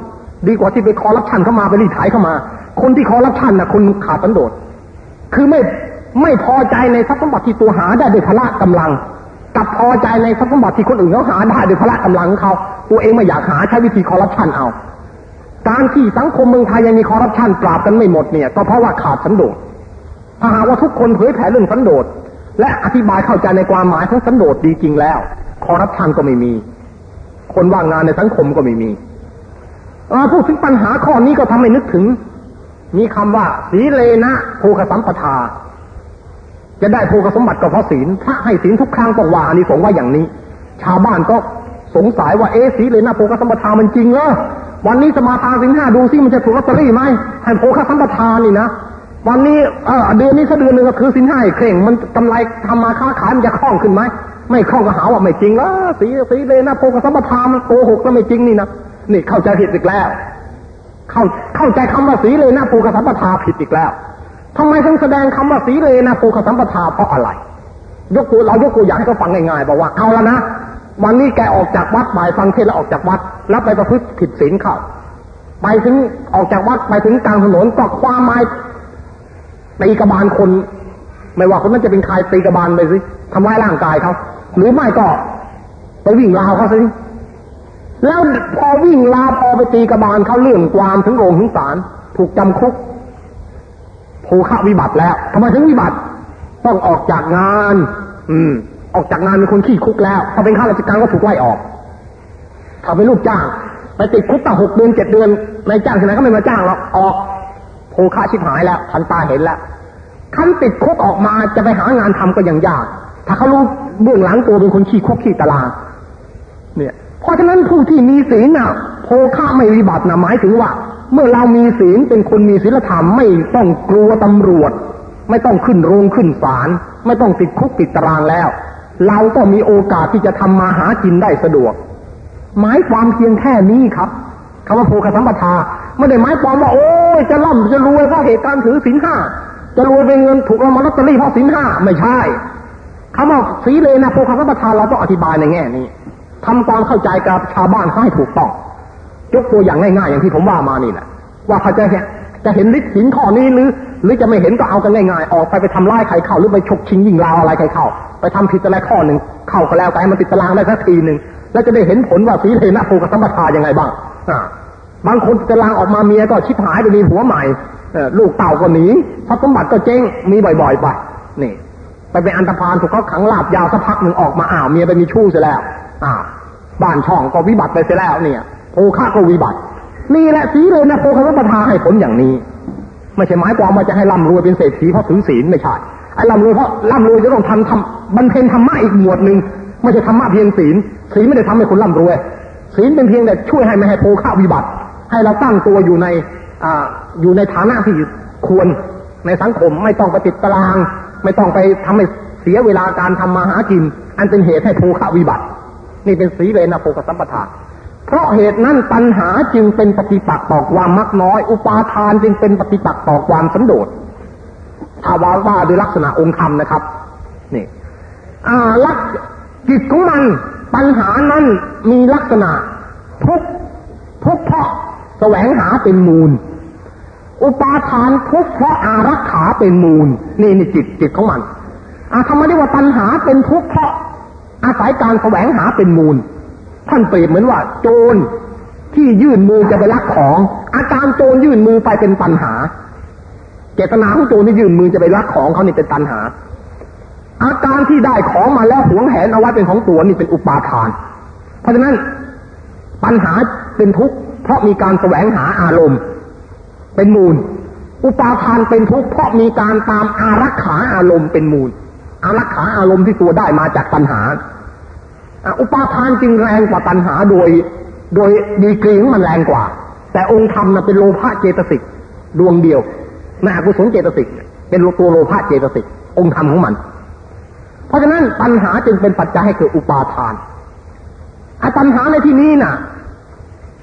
Speaker 3: ดีกว่าที่ไปคอรับชันเข้ามาไปรีดไถเข้ามา คนที่คอรับชันน่ะคนขาดสันโดษคือไม่ไม่พอใจในทรัพย์สมบัติที่ตัวหาได้ด้วยพละกำลัง กับพอใจในทรัพย์สมบัติที่คนอื่นเขาหาได้ด้วยพละกำลังเขาตัวเองไม่อยากหาใช้วิธีคอร์รัปชันเอา การที่สังคมเมืองไทยยังมีคอร์รัปชันปราบกันไม่หมดเนี่ยก็เพราะว่าขาดสันโดษถ้าหากว่าทุกคนเผยแผ่เรื่องสันโดษและอธิบายเข้าใจในความหมายของสันโดษดีจริงแล้ว คอร์รัปชันก็ไม่มี คนว่างงานในสังคมก็ไม่มีพูดถึงปัญหาข้อนี้ก็ทำให้นึกถึง มีคำว่า สีเลนะโภคสัมปทา จะได้โภคสมบัติก็เพราะศีลพระให้ศีลทุกครั้งต้องว่าอันนี้สงว่าอย่างนี้ ชาวบ้านก็สงสัยว่าเอ๊ศีเลนะโภคสัมปทามันจริงเหรอ วันนี้สมาทานสินห้าดูซิมันจะถูกลอตเตอรี่ไหมให้โภคสัมปทานนี่นะวันนี้เออเดือนนี้สักเดือนหนึ่งก็คือสินห้าเคร่ง มันกำไรทำมาค้าขายมันจะคล่องขึ้นไหมไม่คล่องก็หาว่าไม่จริงแล้วสีสีเลยนะโภคสัมปทานมันโกหกก็ไม่จริงนี่นะนี่เข้าใจผิดอีกแล้ว เข้าเข้าใจคำว่าสีเลยนะโภคสัมปทานผิดอีกแล้วทำไมถึงแสดงคำว่าสีเลยนะโภคสัมปทานเพราะอะไร ยกตัวเรายกตัวอย่างให้เขาฟังง่ายๆบอกว่าเอาแล้วนะ วันนี้แกออกจากวัดบ่ายฟังเทศแล้วออกจากวัด แล้วไปประพฤติผิดศีลเข้าไปถึงออกจากวัดไปถึงกลางถนนก็ความไม้ตีกระบาลคน ไม่ว่าคนนั้นจะเป็นใครตีกระบาลไปสิทำร้ายร่างกายเขาหรือไม่ก็ไปวิ่งราวเขาสิแล้วพอวิ่งลาพอไปตีกระบาลเขาเรื่องความถึงโรงถึงศาลถูกจำคุกภูขาวิบัติแล้วทำไมถึงวิบัติ ต้องออกจากงาน อืม ออกจากงานเป็นคนขี้คุกแล้วถ้าเป็นข้าราชการก็ถูกไล่ออกถ้าเป็นลูกจ้าง ไปติดคุกตั้งหกเดือนเจ็ดเดือนนายจ้างที่ไหนก็ไม่มาจ้างหรอกออกโูขาชิบหายแล้วทันตาเห็นแล้วขั้นติดคุกออกมาจะไปหางานทำก็ยังยาก ถ้าเขารู้เบื้องหลังตัวเป็นคนขี้คุกขี้ตารางเนี่ยเพราะฉะนั้นผู้ที่มีศีลน่ะโภคะไม่วิบัตินะหมายถึงว่า เมื่อเรามีศีลเป็นคนมีศีลธรรมไม่ต้องกลัวตำรวจ ไม่ต้องขึ้นโรงขึ้นศาลไม่ต้องติดคุกติดตารางแล้ว เราก็มีโอกาสที่จะทำมาหากินได้สะดวก หมายความเพียงแค่นี้ครับคำว่าโภคสัมปทาไม่ได้หมายความว่าโอ้ยจะร่ำจะรวยเพราะเหตุการณ์ถือศีลห้าจะรวยเป็นเงินถูกรางวัลอตเตอรี่เพราะศีลห้าไม่ใช่คำว่าสีเลนะโภคสัมปทาเราต้องอธิบายในแง่นี้ทำความเข้าใจกับชาวบ้านให้ถูกต้องยกตัวอย่างง่ายๆ อย่างที่ผมว่ามานี่แหละว่าเขาจะเห็น จะเห็นฤทธิ์สินข้อนี้หรือ หรือจะไม่เห็นก็เอากันง่ายๆ ออกไปไปทำร้ายใครเข้าหรือไปฉกชิงยิงราวอะไรใครเข้า ไปทำผิดอะไรข้อหนึ่งเข้าก็แล้วแต่มันติดตารางได้สักทีหนึ่งแล้วจะได้เห็นผลว่าสีเลนะโภคสัมปทายังไงบ้างบางคนตารางออกมาเมียก็ชิบหายไปมีผัวใหม่ลูกเต่าก็หนีทรัพย์สมบัติก็เจ๊งมีบ่อยๆไปนี่ ไปเป็นอันตรพานถูกเขาขังลาบยาวสักพักหนึ่งออกมาอ้าวเมียไปมีชู้เสียแล้ว อ่าบ้านช่องก็วิบัติไปเสียแล้วเนี่ยโภคะก็วิบัติ นี่แหละสีเลยนะโภคสัมปทาให้ผลอย่างนี้ ไม่ใช่หมายความว่าจะให้ร่ำรวยเป็นเศรษฐีเพราะถือศีลไม่ใช่ไอ้ร่ำรวยเพราะร่ำรวยจะต้องทำทำบรรเพ็ญธรรมะอีกหมวดหนึ่งไม่ใช่ธรรมะเพียงศีลศีลไม่ได้ทำให้คนร่ำรวย ศีลเป็นเพียงแต่ช่วยให้ไม่ให้โภคะวิบัติ ให้เราตั้งตัวอยู่ในอ่าอยู่ในฐานะที่ควรในสังคมไม่ต้องไปติดตาราง ไม่ต้องไปทำให้เสียเวลาการทำมาหากิน อันเป็นเหตุให้โภคะวิบัติ นี่เป็นสีเลยนะโภคสัมปทา เพราะเหตุนั้นปัญหาจึงเป็นปฏิปักษ์ต่อความมักน้อย อุปาทานจึงเป็นปฏิปักษ์ต่อความสันโดษถ้าว่าว่าโดยลักษณะองค์ธรรมนะครับนี่อ่าลักจิตของมันปัญหานั้นมีลักษณะทุกทุกเพราะแสวงหาเป็นมูล อุปาทานทุกเพราะอารักขาเป็นมูล นี่นี่จิตจิตของมันอาทำไมเรียกว่าปัญหาเป็นทุกเพราะอาศัยการแสวงหาเป็นมูล ท่านเปรียบเหมือนว่า โจรที่ยื่นมือจะไปลักของ อาการโจรยื่นมือไปเป็นปัญหา เจตนาของโจรที่ยื่นมือจะไปลักของเขานี่เป็นปัญหา อาการที่ได้ของมาแล้วหวงแหนเอาไว้เป็นของตัวนี่เป็นอุปาทาน เพราะฉะนั้นปัญหาเป็นทุกข์เพราะมีการแสวงหาอารมณ์ เป็นมูล อุปาทานเป็นทุกข์เพราะมีการตามอารักขาอารมณ์เป็นมูล อารักขาอารมณ์ที่ตัวได้มาจากปัญหา อุปาทานจึงแรงกว่าตัณหาโดย โดยดีกรีของมันแรงกว่า แต่องค์ธรรมนะเป็นโลภะเจตสิกดวงเดียวนอกุศลเจตสิกเป็นตัวโลภะเจตสิกองค์ธรรมของมัน เพราะฉะนั้นปัญหาจึงเป็นปัจจัยให้เกิดอุปาทานอตัณหาในที่นี้น่ะ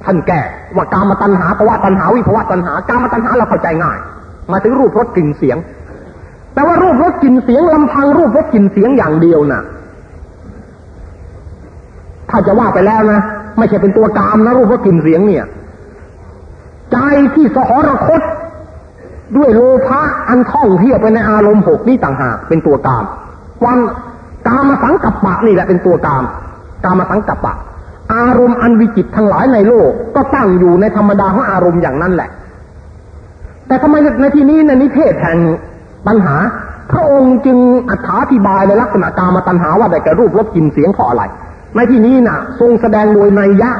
Speaker 3: ท่านแก้ว่าการมาตัณหาภาวะตัณหาวิภาวะตัณหาการมาตัณหาเราเข้าใจง่าย มาถึงรูปรสกลิ่นเสียง แต่ว่ารูปรสกลิ่นเสียงลำพังรูปรสกลิ่นเสียงอย่างเดียวน่ะ ถ้าจะว่าไปแล้วนะไม่ใช่เป็นตัวกามนะรูปรสกลิ่นเสียงเนี่ย ใจที่สหรคต ด้วยโลภะอันท่องเที่ยวไปในอารมณ์หกนี่ต่างหากเป็นตัวกามวันกามสังกัปปะนี่แหละเป็นตัวกาม กามสังกัปปะ อารมณ์อันวิจิตทั้งหลายในโลก ก็ตั้งอยู่ในธรรมดาของอารมณ์อย่างนั้นแหละ แต่ทำไมในที่นี้ในนิเทศแห่งปัญหา พระองค์จึงอธิบายในลักษณะกามตัณหาว่าได้แก่รูปรสกลิ่นเสียงเพราะอะไร ในที่นี้น่ะ ทรงแสดงโดยในยะ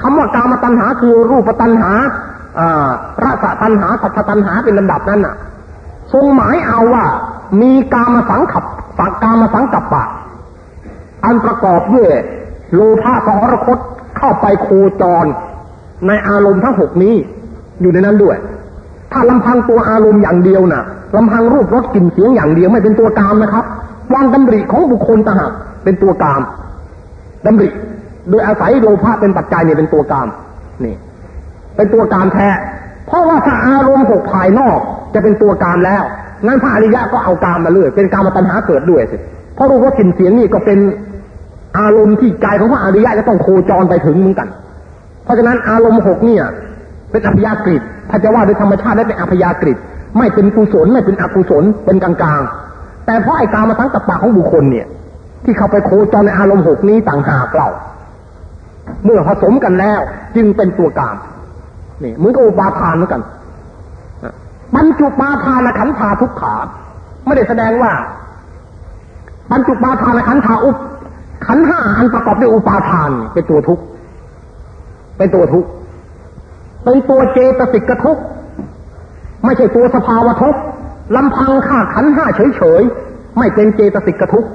Speaker 3: คำว่ากามตัณหาคือรูปตัณหาราสตัณหาสัทธตัณหาเป็นลำดับนั้นน่ะ ทรงหมายเอาว่า มีกามสังขับสักกามสังกัปปะ อันประกอบด้วยโลภะสหรคตเข้าไปโคจร ในอารมณ์ทั้งหกนี้ อยู่ในนั้นด้วย ถ้าลำพังตัวอารมณ์อย่างเดียวน่ะลำพังรูปรสกลิ่นเสียงอย่างเดียวไม่เป็นตัวกามนะครับวางดำริของบุคคลต่างหากเป็นตัวกาม ดำริ โดยอาศัยโลภะเป็นปัจจัยเนี่ยเป็นตัวกามนี่ เป็นตัวกามแท้ เพราะว่าถ้าอารมณ์หกภายนอกจะเป็นตัวกามแล้วงั้นพระอริยะก็เอากามมาเลยเป็นกามตัณหาเกิดด้วยสิเพราะรู้ว่ากลิ่นเสียงนี่ก็เป็นอารมณ์ที่ใจของพระอริยะจะต้องโคจรไปถึงเหมือนกัน เพราะฉะนั้นอารมณ์หกเนี่ย เป็นอัพยากฤิถ้าจะว่าโดยธรรมชาติได้เป็นอัพยากฤิไม่เป็นกุศลไม่เป็นอกุศลเป็นกลางๆแต่เพราะไอ้กามาทั้งกับปากของบุคคลเนี่ย ที่เข้าไปโคจรในอารมณ์หกนี้ต่างหากเราเมื่อผสมกันแล้ว จึงเป็นตัวกามนี่เหมือนกับอุปาทานเหมือนกันบรรจุปาทานขันธาทุกขา ไม่ได้แสดงว่าบรรจุปาทานขันธาอุปขันห้าอันประกอบด้วยอุปาทาน เป็นตัวทุกข์เป็นตัวทุกข์เป็นตัวเจตสิกทุกข์ไม่ใช่ตัวสภาวะทุกข์ลำพังข่าขันห้าเฉยๆไม่เป็นเจตสิกทุกข์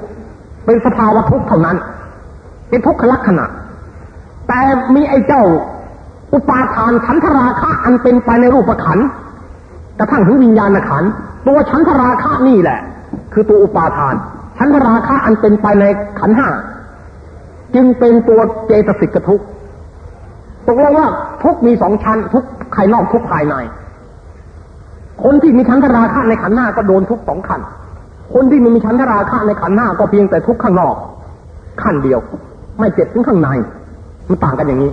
Speaker 3: เป็นสภาวะทุกข์เท่านั้น เป็นทุกขลักษณะ แต่มีไอ้เจ้า อุปาทานฉันทราคะอันเป็นไปในรูปขันกระทั่งถึงวิญญาณขันตัวฉันทราคะนี่แหละ คือตัวอุปาทาน ฉันทราคะอันเป็นไปในขันห้าจึงเป็นตัวเจตสิกทุกตกลงว่าทุกมีสองชั้นทุกข์ภายนอกทุกข์ภายใน คนที่มีชั้นทราคะในขันหน้าก็โดนทุกสองขัน คนที่ไม่มีชั้นทราคะในขันหน้าก็เพียงแต่ทุกข์ข้างนอก ขั้นเดียว ไม่เจ็บถึงข้างใน มันต่างกันอย่างนี้